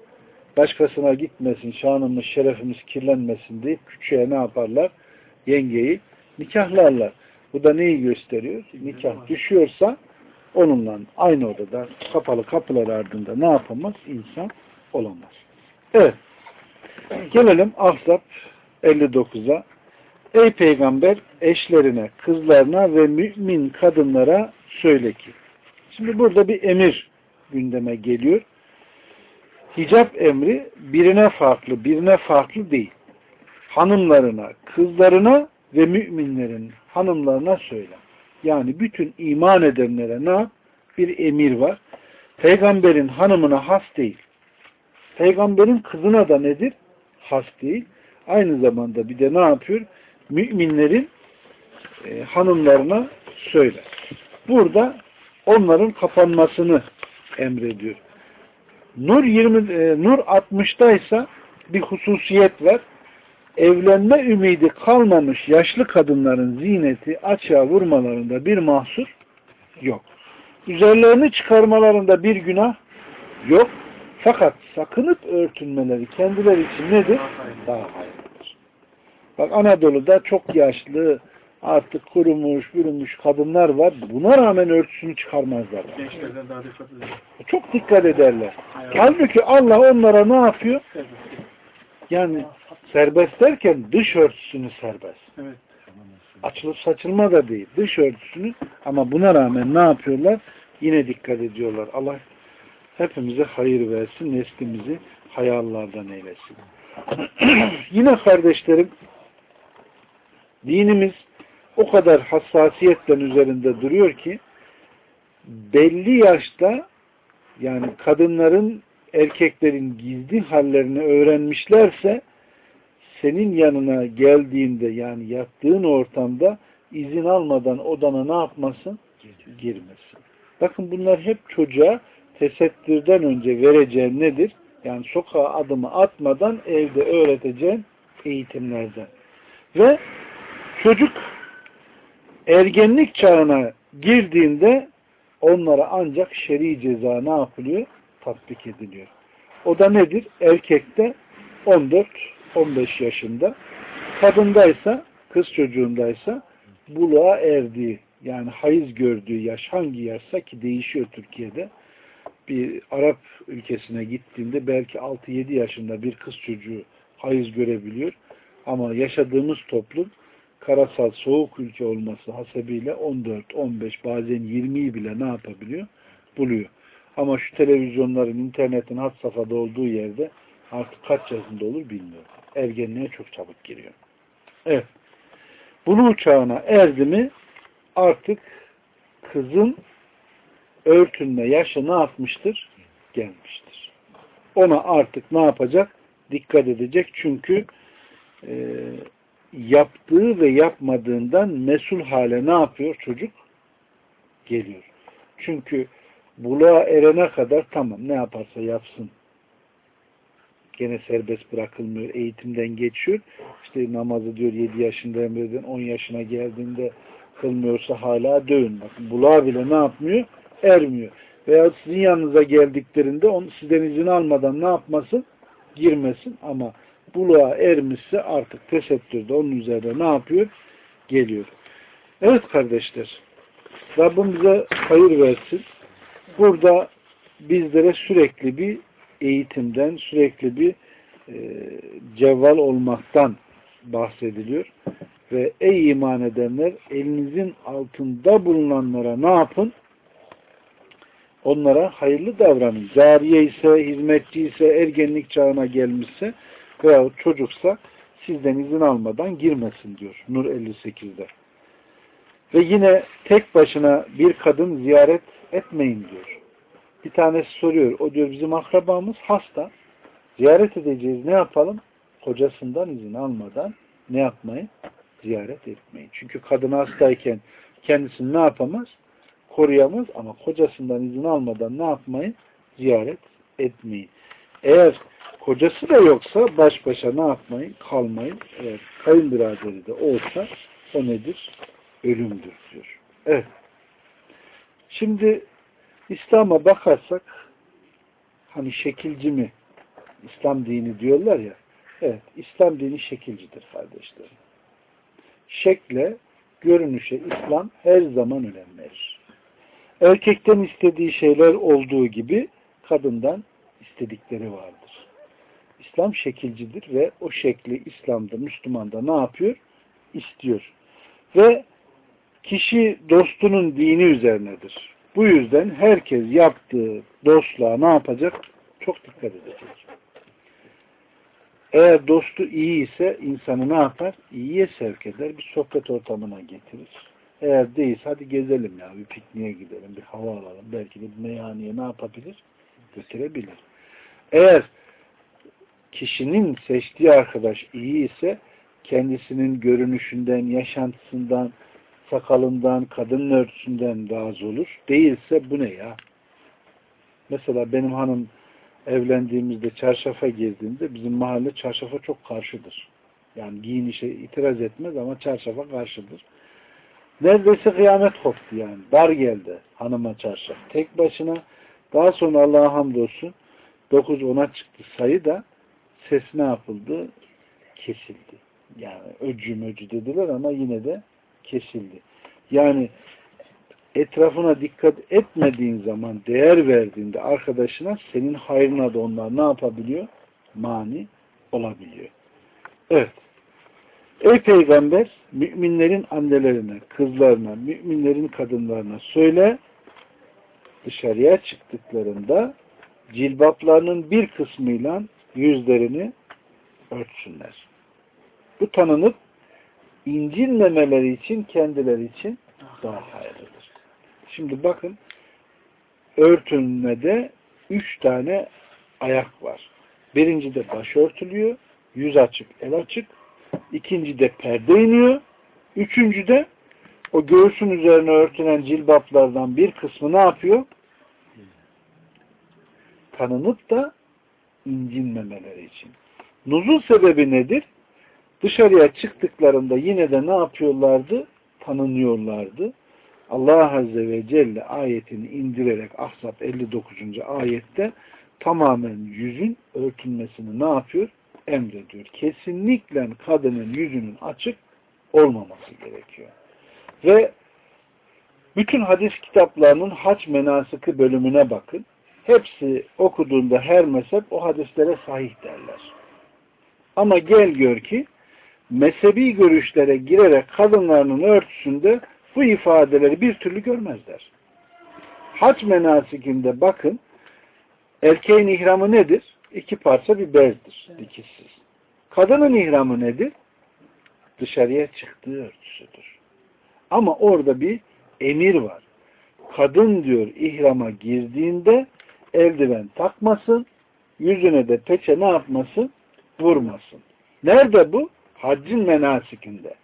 Başkasına gitmesin, şanımız, şerefimiz kirlenmesin deyip küçüğe ne yaparlar? Yengeyi nikahlarlar. Bu da neyi gösteriyor? Nikah düşüyorsa onunla aynı odada kapalı kapılar ardında ne yapamaz? İnsan olamaz. Evet. Gelelim Ahzab 59'a. Ey peygamber eşlerine, kızlarına ve mümin kadınlara söyle ki. Şimdi burada bir emir gündeme geliyor. Hicap emri birine farklı, birine farklı değil. Hanımlarına, kızlarına ve müminlerin hanımlarına söyle. Yani bütün iman edenlere ne? Bir emir var. Peygamberin hanımına has değil. Peygamberin kızına da nedir? Has değil. Aynı zamanda bir de ne yapıyor? Müminlerin e, hanımlarına söyler. Burada onların kapanmasını emrediyor. Nur 20 e, Nur 60'ta ise bir hususiyet var. Evlenme ümidi kalmamış yaşlı kadınların zineti açığa vurmalarında bir mahsur yok. Üzerlerini çıkarmalarında bir günah yok. Fakat sakınıp örtünmeleri kendileri için nedir? Daha hayırlıdır. Bak Anadolu'da çok yaşlı, artık kurumuş, bürünmüş kadınlar var. Buna rağmen örtüsünü çıkarmazlar. Daha dikkat. Çok dikkat ederler. Halbuki Allah onlara ne yapıyor? Yani serbest derken dış örtüsünü serbest. Evet. Açılıp saçılma da değil. Dış örtüsünü ama buna rağmen ne yapıyorlar? Yine dikkat ediyorlar. Allah hepimize hayır versin. Neslimizi hayallardan eylesin. Yine kardeşlerim dinimiz o kadar hassasiyetle üzerinde duruyor ki belli yaşta yani kadınların erkeklerin gizli hallerini öğrenmişlerse senin yanına geldiğinde yani yattığın ortamda izin almadan odana ne yapmasın? Girmesin. Bakın bunlar hep çocuğa tesettürden önce vereceğin nedir? Yani sokağa adımı atmadan evde öğreteceğin eğitimlerden. Ve çocuk ergenlik çağına girdiğinde onlara ancak şer'i ceza ne yapılıyor? Tatbik ediliyor. O da nedir? Erkekte 14-15 yaşında. Kadındaysa, kız çocuğundaysa buluğa erdiği yani hayız gördüğü yaş hangi yaşsa ki değişiyor Türkiye'de. Bir Arap ülkesine gittiğinde belki 6-7 yaşında bir kız çocuğu hayız görebiliyor. Ama yaşadığımız toplum karasal soğuk ülke olması hasebiyle 14, 15 bazen 20'yi bile ne yapabiliyor? Buluyor. Ama şu televizyonların, internetin hat safhada olduğu yerde artık kaç yaşında olur bilmiyorum. Ergenliğe çok çabuk giriyor. Evet. Bunu uçağına erdi mi artık kızın örtünme yaşı ne yapmıştır? Gelmiştir. Ona artık ne yapacak? Dikkat edecek. Çünkü e, yaptığı ve yapmadığından mesul hale ne yapıyor çocuk? Geliyor. Çünkü buluğa erene kadar tamam ne yaparsa yapsın. Gene serbest bırakılmıyor. Eğitimden geçiyor. İşte namazı diyor 7 yaşında emreden 10 yaşına geldiğinde kılmıyorsa hala dövün. Bakın buluğa bile ne yapmıyor? Ermiyor. Veya sizin yanınıza geldiklerinde onu sizden izin almadan ne yapmasın? Girmesin ama buluğa ermişse artık tesettürde onun üzerine ne yapıyor? Geliyor. Evet kardeşler. Rabbim bize hayır versin. Burada bizlere sürekli bir eğitimden, sürekli bir e, cevval olmaktan bahsediliyor. Ve ey iman edenler elinizin altında bulunanlara ne yapın? Onlara hayırlı davranın. Cariye ise, hizmetçi ise, ergenlik çağına gelmişse veya çocuksa sizden izin almadan girmesin diyor. Nur 58'de. Ve yine tek başına bir kadın ziyaret etmeyin diyor. Bir tanesi soruyor. O diyor bizim akrabamız hasta. Ziyaret edeceğiz. Ne yapalım? Kocasından izin almadan ne yapmayın? Ziyaret etmeyin. Çünkü kadın hastayken kendisini ne yapamaz? Koruyamaz ama kocasından izin almadan ne yapmayın? Ziyaret etmeyin. Eğer kocası da yoksa baş başa ne yapmayın? Kalmayın. Eğer kayınbiraderi de olsa o nedir? Ölümdür diyor. Evet. Şimdi İslam'a bakarsak hani şekilci mi İslam dini diyorlar ya evet İslam dini şekilcidir kardeşlerim. Şekle, görünüşe İslam her zaman önem verir. Erkekten istediği şeyler olduğu gibi kadından istedikleri vardır. İslam şekilcidir ve o şekli İslam'da, Müslüman'da ne yapıyor? İstiyor. Ve kişi dostunun dini üzerinedir. Bu yüzden herkes yaptığı dostluğa ne yapacak? Çok dikkat edecek. Eğer dostu iyi ise insanı ne yapar? İyiye sevk eder. Bir sohbet ortamına getirir. Eğer değilse hadi gezelim ya. Bir pikniğe gidelim. Bir hava alalım. Belki bir meyhaneye ne yapabilir? Götürebilir. Eğer kişinin seçtiği arkadaş iyi ise kendisinin görünüşünden, yaşantısından, sakalından, kadının örtüsünden razı olur. Değilse bu ne ya? Mesela benim hanım evlendiğimizde çarşafa girdiğinde bizim mahalle çarşafa çok karşıdır. Yani giyinişe itiraz etmez ama çarşafa karşıdır. Neredeyse kıyamet koptu yani. Dar geldi hanıma çarşaf. Tek başına daha sonra Allah'a hamdolsun 9-10'a çıktı sayı da ses ne yapıldı? Kesildi. Yani öcü möcü dediler ama yine de kesildi. Yani etrafına dikkat etmediğin zaman, değer verdiğinde arkadaşına senin hayrına da onlar ne yapabiliyor? Mani olabiliyor. Evet. Ey peygamber müminlerin annelerine, kızlarına, müminlerin kadınlarına söyle dışarıya çıktıklarında cilbaplarının bir kısmıyla yüzlerini örtsünler. Bu tanınıp incinmemeleri için kendileri için daha hayırlıdır. Şimdi bakın örtünmede üç tane ayak var. Birinci de baş örtülüyor, yüz açık, el açık. İkinci de perde iniyor. Üçüncü de o göğsün üzerine örtülen cilbaplardan bir kısmı ne yapıyor? Tanınıp da incinmemeleri için. Nuzul sebebi nedir? Dışarıya çıktıklarında yine de ne yapıyorlardı? Tanınıyorlardı. Allah Azze ve Celle ayetini indirerek Ahzab 59. ayette tamamen yüzün örtülmesini ne yapıyor? Emrediyor. Kesinlikle kadının yüzünün açık olmaması gerekiyor. Ve bütün hadis kitaplarının haç menasıkı bölümüne bakın. Hepsi okuduğunda her mezhep o hadislere sahih derler. Ama gel gör ki mezhebi görüşlere girerek kadınlarının örtüsünde bu ifadeleri bir türlü görmezler. Hac menasikinde bakın erkeğin ihramı nedir? İki parça bir bezdir. Dikişsiz. Kadının ihramı nedir? Dışarıya çıktığı örtüsüdür. Ama orada bir emir var. Kadın diyor ihrama girdiğinde eldiven takmasın, yüzüne de peçe ne yapmasın? Vurmasın. Nerede bu? Haccın menasikinde.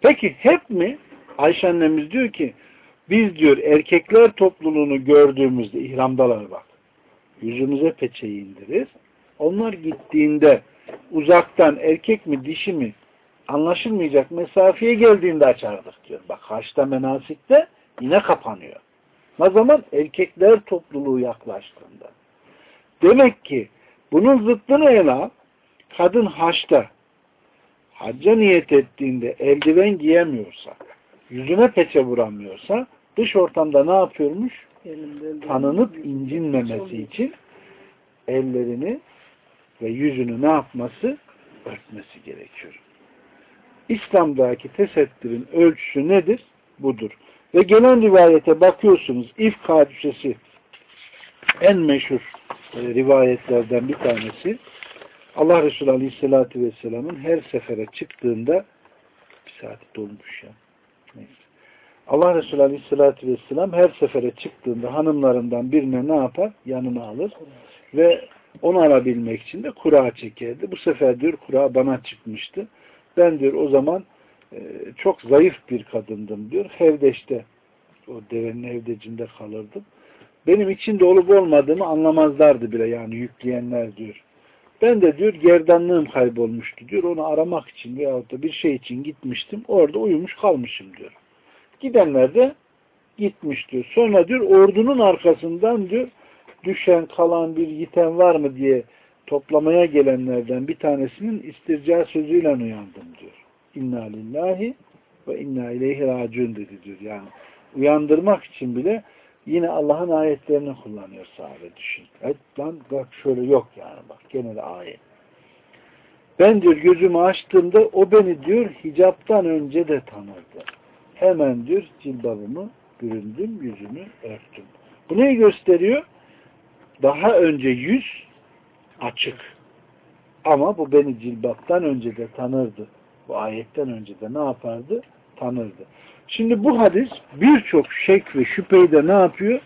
Peki hep mi? Ayşe annemiz diyor ki biz diyor erkekler topluluğunu gördüğümüzde ihramdalar bak. Yüzümüze peçeyi indirir. Onlar gittiğinde uzaktan erkek mi dişi mi anlaşılmayacak mesafeye geldiğinde açardık diyor. Bak haçta menasikte yine kapanıyor. Ne zaman? Erkekler topluluğu yaklaştığında. Demek ki bunun zıttını ele. Kadın haçta hacca niyet ettiğinde eldiven giyemiyorsa, yüzüne peçe vuramıyorsa dış ortamda ne yapıyormuş? Tanınıp incinmemesi için ellerini ve yüzünü ne yapması? Örtmesi gerekiyor. İslam'daki tesettürün ölçüsü nedir? Budur. Ve gelen rivayete bakıyorsunuz İfk hadisesi en meşhur e, rivayetlerden bir tanesi Allah Resulü Aleyhisselatü Vesselam'ın her sefere çıktığında bir saat dolmuş ya. Neyse. Allah Resulü Aleyhisselatü Vesselam her sefere çıktığında hanımlarından birine ne yapar? Yanına alır. Ve onu alabilmek için de kura çekerdi. Bu sefer diyor kura bana çıkmıştı. Ben diyor o zaman e, çok zayıf bir kadındım diyor. Hevdeşte o devenin hevdecinde kalırdım. Benim içinde olup olmadığımı anlamazlardı bile yani yükleyenler diyor. Ben de diyor gerdanlığım kaybolmuştu diyor. Onu aramak için veyahut da bir şey için gitmiştim. Orada uyumuş kalmışım diyor. Gidenler de gitmiş diyor. Sonra diyor ordunun arkasından diyor düşen kalan bir yiten var mı diye toplamaya gelenlerden bir tanesinin istirca sözüyle uyandım diyor. İnna lillahi ve inna ileyhi racun dedi diyor. Yani uyandırmak için bile yine Allah'ın ayetlerini kullanıyor sahabe düşün. Evet lan bak şöyle yok yani bak gene de ayet. Ben diyor gözümü açtığımda o beni diyor hicaptan önce de tanırdı. Hemen diyor cilbabımı büründüm, yüzümü örttüm. Bu neyi gösteriyor? Daha önce yüz açık. Ama bu beni cilbaptan önce de tanırdı. Bu ayetten önce de ne yapardı? Tanırdı. Şimdi bu hadis birçok şek ve şüpheyi de ne yapıyor?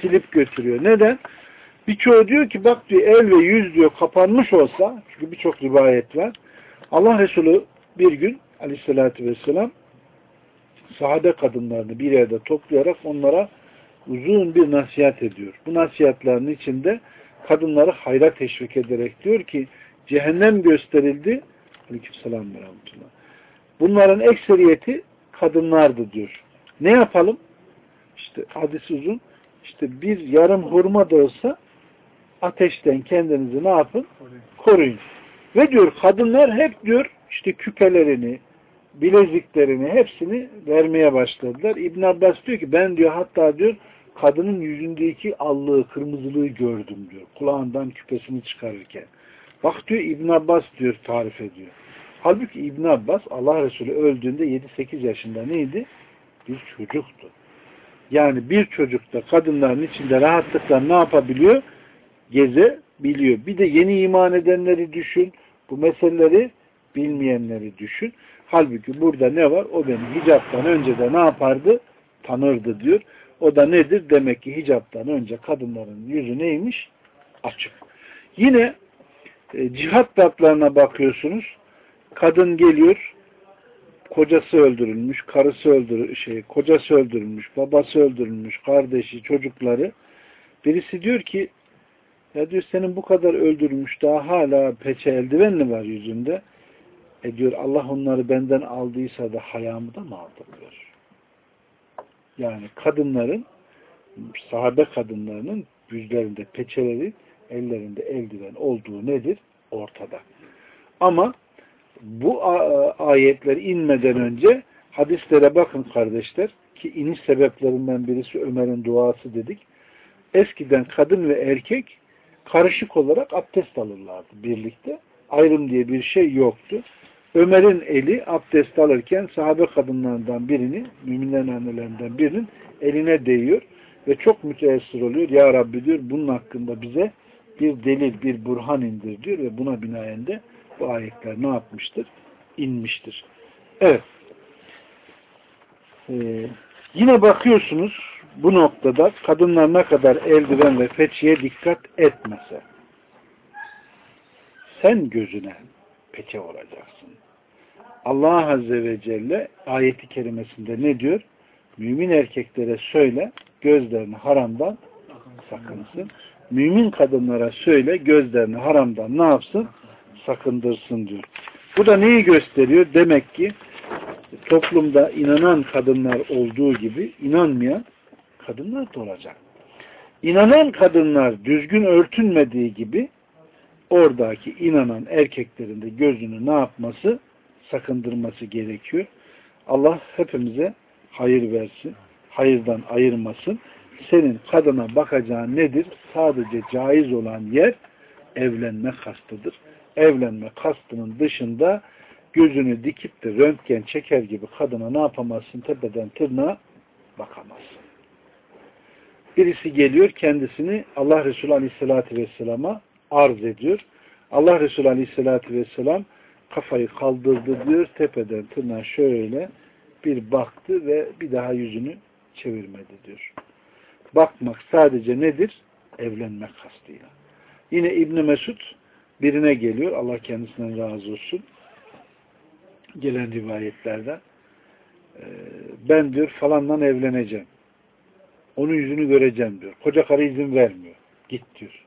Silip götürüyor. Neden? Birçoğu diyor ki bak diyor el ve yüz diyor kapanmış olsa çünkü birçok rivayet var. Allah Resulü bir gün aleyhissalatü vesselam sade kadınlarını bir yerde toplayarak onlara uzun bir nasihat ediyor. Bu nasihatlerin içinde kadınları hayra teşvik ederek diyor ki cehennem gösterildi. Aleykümselam ve rahmetullah. Bunların ekseriyeti kadınlardı diyor. Ne yapalım? İşte hadis uzun. İşte bir yarım hurma da olsa ateşten kendinizi ne yapın? Koruyun. Ve diyor kadınlar hep diyor işte küpelerini, bileziklerini hepsini vermeye başladılar. İbn Abbas diyor ki ben diyor hatta diyor kadının yüzündeki allığı, kırmızılığı gördüm diyor. Kulağından küpesini çıkarırken. Bak diyor İbn Abbas diyor tarif ediyor. Halbuki İbn Abbas Allah Resulü öldüğünde 7-8 yaşında neydi? Bir çocuktu. Yani bir çocuk da kadınların içinde rahatlıkla ne yapabiliyor? Gezebiliyor. Bir de yeni iman edenleri düşün. Bu meseleleri bilmeyenleri düşün. Halbuki burada ne var? O beni hicaptan önce de ne yapardı? Tanırdı diyor. O da nedir? Demek ki hicaptan önce kadınların yüzü neymiş? Açık. Yine e, cihat tatlarına bakıyorsunuz. Kadın geliyor, kocası öldürülmüş, karısı öldürülmüş, şey, kocası öldürülmüş, babası öldürülmüş, kardeşi, çocukları. Birisi diyor ki ya diyor senin bu kadar öldürmüş daha hala peçe eldivenli var yüzünde. E diyor Allah onları benden aldıysa da hayamı da mı aldı diyor. Yani kadınların sahabe kadınlarının yüzlerinde peçeleri ellerinde eldiven olduğu nedir? Ortada. Ama bu ayetler inmeden önce hadislere bakın kardeşler ki iniş sebeplerinden birisi Ömer'in duası dedik. Eskiden kadın ve erkek karışık olarak abdest alırlardı birlikte. Ayrım diye bir şey yoktu. Ömer'in eli abdest alırken sahabe kadınlarından birini, müminlerin annelerinden birinin eline değiyor ve çok müteessir oluyor. Ya Rabbi diyor bunun hakkında bize bir delil, bir burhan indir diyor ve buna binaen de bu ayetler ne yapmıştır? İnmiştir. Evet. Ee, yine bakıyorsunuz bu noktada kadınlar ne kadar eldiven ve peçeye dikkat etmese sen gözüne peçe olacaksın. Allah Azze ve Celle ayeti kerimesinde ne diyor? Mümin erkeklere söyle gözlerini haramdan sakınsın. Mümin kadınlara söyle gözlerini haramdan ne yapsın? Sakındırsın diyor. Bu da neyi gösteriyor? Demek ki toplumda inanan kadınlar olduğu gibi inanmayan kadınlar da olacak. İnanan kadınlar düzgün örtünmediği gibi oradaki inanan erkeklerin de gözünü ne yapması? Sakındırması gerekiyor. Allah hepimize hayır versin. Hayırdan ayırmasın. Senin kadına bakacağın nedir? Sadece caiz olan yer evlenme kastıdır. Evlenme kastının dışında gözünü dikip de röntgen çeker gibi kadına ne yapamazsın? Tepeden tırnağa bakamazsın. Birisi geliyor kendisini Allah Resulü Aleyhisselatü Vesselam'a arz ediyor. Allah Resulü Aleyhisselatü Vesselam kafayı kaldırdı diyor. Tepeden tırnağa şöyle bir baktı ve bir daha yüzünü çevirmedi diyor. Bakmak sadece nedir? Evlenmek kastıyla. Yine İbn Mesud birine geliyor. Allah kendisinden razı olsun. Gelen rivayetlerden. Ee, ben diyor falandan evleneceğim. Onun yüzünü göreceğim diyor. Koca karı izin vermiyor. Git diyor.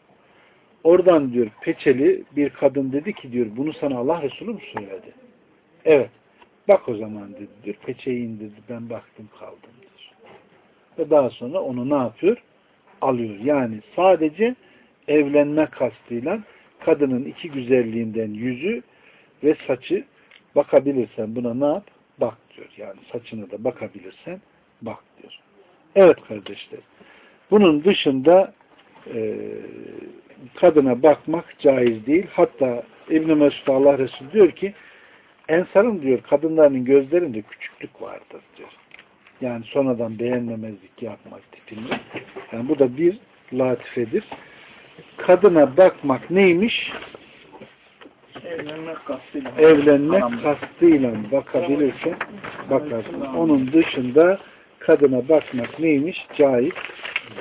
Oradan diyor peçeli bir kadın dedi ki diyor bunu sana Allah Resulü mü söyledi? Evet. Bak o zaman dedi diyor. Peçeyi indirdi. Ben baktım kaldım diyor. Ve daha sonra onu ne yapıyor? Alıyor. Yani sadece evlenme kastıyla kadının iki güzelliğinden yüzü ve saçı bakabilirsen buna ne yap? Bak diyor. Yani saçına da bakabilirsen bak diyor. Evet kardeşler. Bunun dışında e, kadına bakmak caiz değil. Hatta İbn-i Mesud Allah Resulü diyor ki Ensar'ın diyor kadınların gözlerinde küçüklük vardır diyor. Yani sonradan beğenmemezlik yapmak tipinde. Yani bu da bir latifedir. Kadına bakmak neymiş? Evlenmek kastıyla. Evlenmek kastıyla bakabilirsen bakarsın. Onun dışında kadına bakmak neymiş? Caiz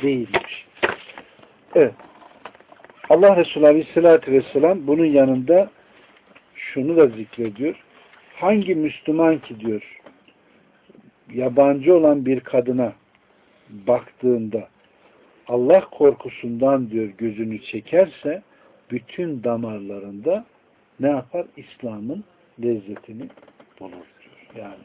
değilmiş. Evet. Allah Resulü Aleyhisselatü Vesselam bunun yanında şunu da zikrediyor. Hangi Müslüman ki diyor yabancı olan bir kadına baktığında Allah korkusundan diyor gözünü çekerse bütün damarlarında ne yapar? İslam'ın lezzetini bulur diyor. Yani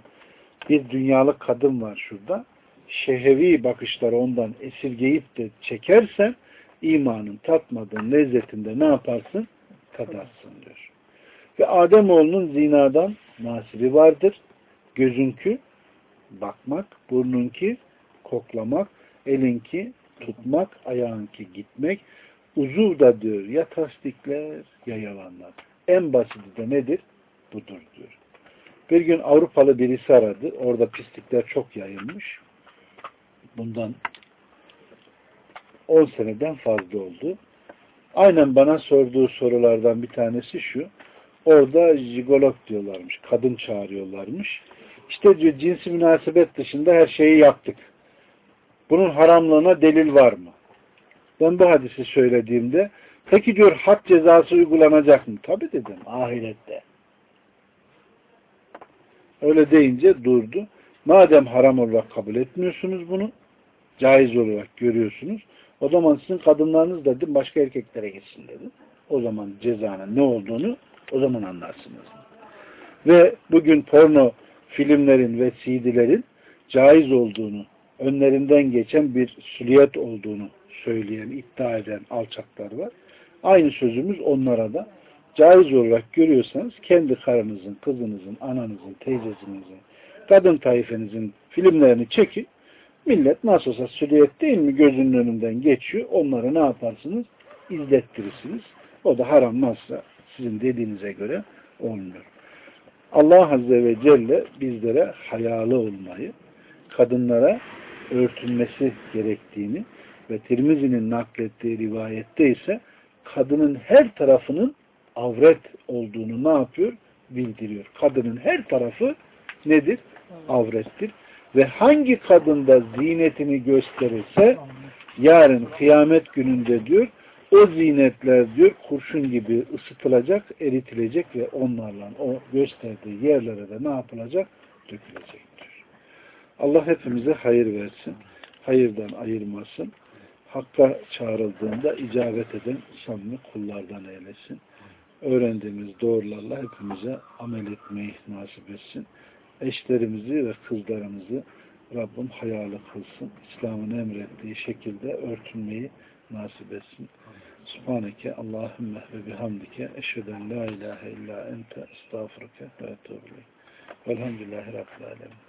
bir dünyalık kadın var şurada. Şehevi bakışları ondan esirgeyip de çekersen imanın tatmadığın lezzetinde ne yaparsın? Tadarsın diyor. Ve Ademoğlunun zinadan nasibi vardır. Gözünkü bakmak, burnunki koklamak, elinki tutmak, ayağınki gitmek. Uzuv da diyor ya tasdikler ya yalanlar. En basiti de nedir? Budur diyor. Bir gün Avrupalı birisi aradı. Orada pislikler çok yayılmış. Bundan 10 seneden fazla oldu. Aynen bana sorduğu sorulardan bir tanesi şu. Orada jigolog diyorlarmış. Kadın çağırıyorlarmış. İşte diyor cinsi münasebet dışında her şeyi yaptık. Bunun haramlığına delil var mı? Ben bu hadisi söylediğimde peki diyor had cezası uygulanacak mı? Tabi dedim ahirette. Öyle deyince durdu. Madem haram olarak kabul etmiyorsunuz bunu, caiz olarak görüyorsunuz, o zaman sizin kadınlarınız da başka erkeklere gitsin dedim. O zaman cezanın ne olduğunu o zaman anlarsınız. Ve bugün porno filmlerin ve CD'lerin caiz olduğunu, önlerinden geçen bir süliyet olduğunu söyleyen, iddia eden alçaklar var. Aynı sözümüz onlara da caiz olarak görüyorsanız kendi karınızın, kızınızın, ananızın, teyzesinizin, kadın tayfenizin filmlerini çekin. Millet nasıl olsa süliyet değil mi gözünün önünden geçiyor. Onları ne yaparsınız? İzlettirirsiniz. O da haram nasılsa sizin dediğinize göre olmuyor. Allah Azze ve Celle bizlere hayalı olmayı, kadınlara örtülmesi gerektiğini ve Tirmizi'nin naklettiği rivayette ise kadının her tarafının avret olduğunu ne yapıyor? Bildiriyor. Kadının her tarafı nedir? Avrettir. Ve hangi kadında zinetini gösterirse yarın kıyamet gününde diyor o zinetler diyor kurşun gibi ısıtılacak, eritilecek ve onlarla o gösterdiği yerlere de ne yapılacak? Dökülecektir. Allah hepimize hayır versin. Hayırdan ayırmasın. Hakka çağrıldığında icabet eden samimi kullardan eylesin. Öğrendiğimiz doğrularla hepimize amel etmeyi nasip etsin. Eşlerimizi ve kızlarımızı Rabbim hayalı kılsın. İslam'ın emrettiği şekilde örtünmeyi nasip etsin. Subhaneke Allahümme ve bihamdike eşheden la ilahe illa ente estağfurke ve etûbü Velhamdülillahi Rabbil Alemin.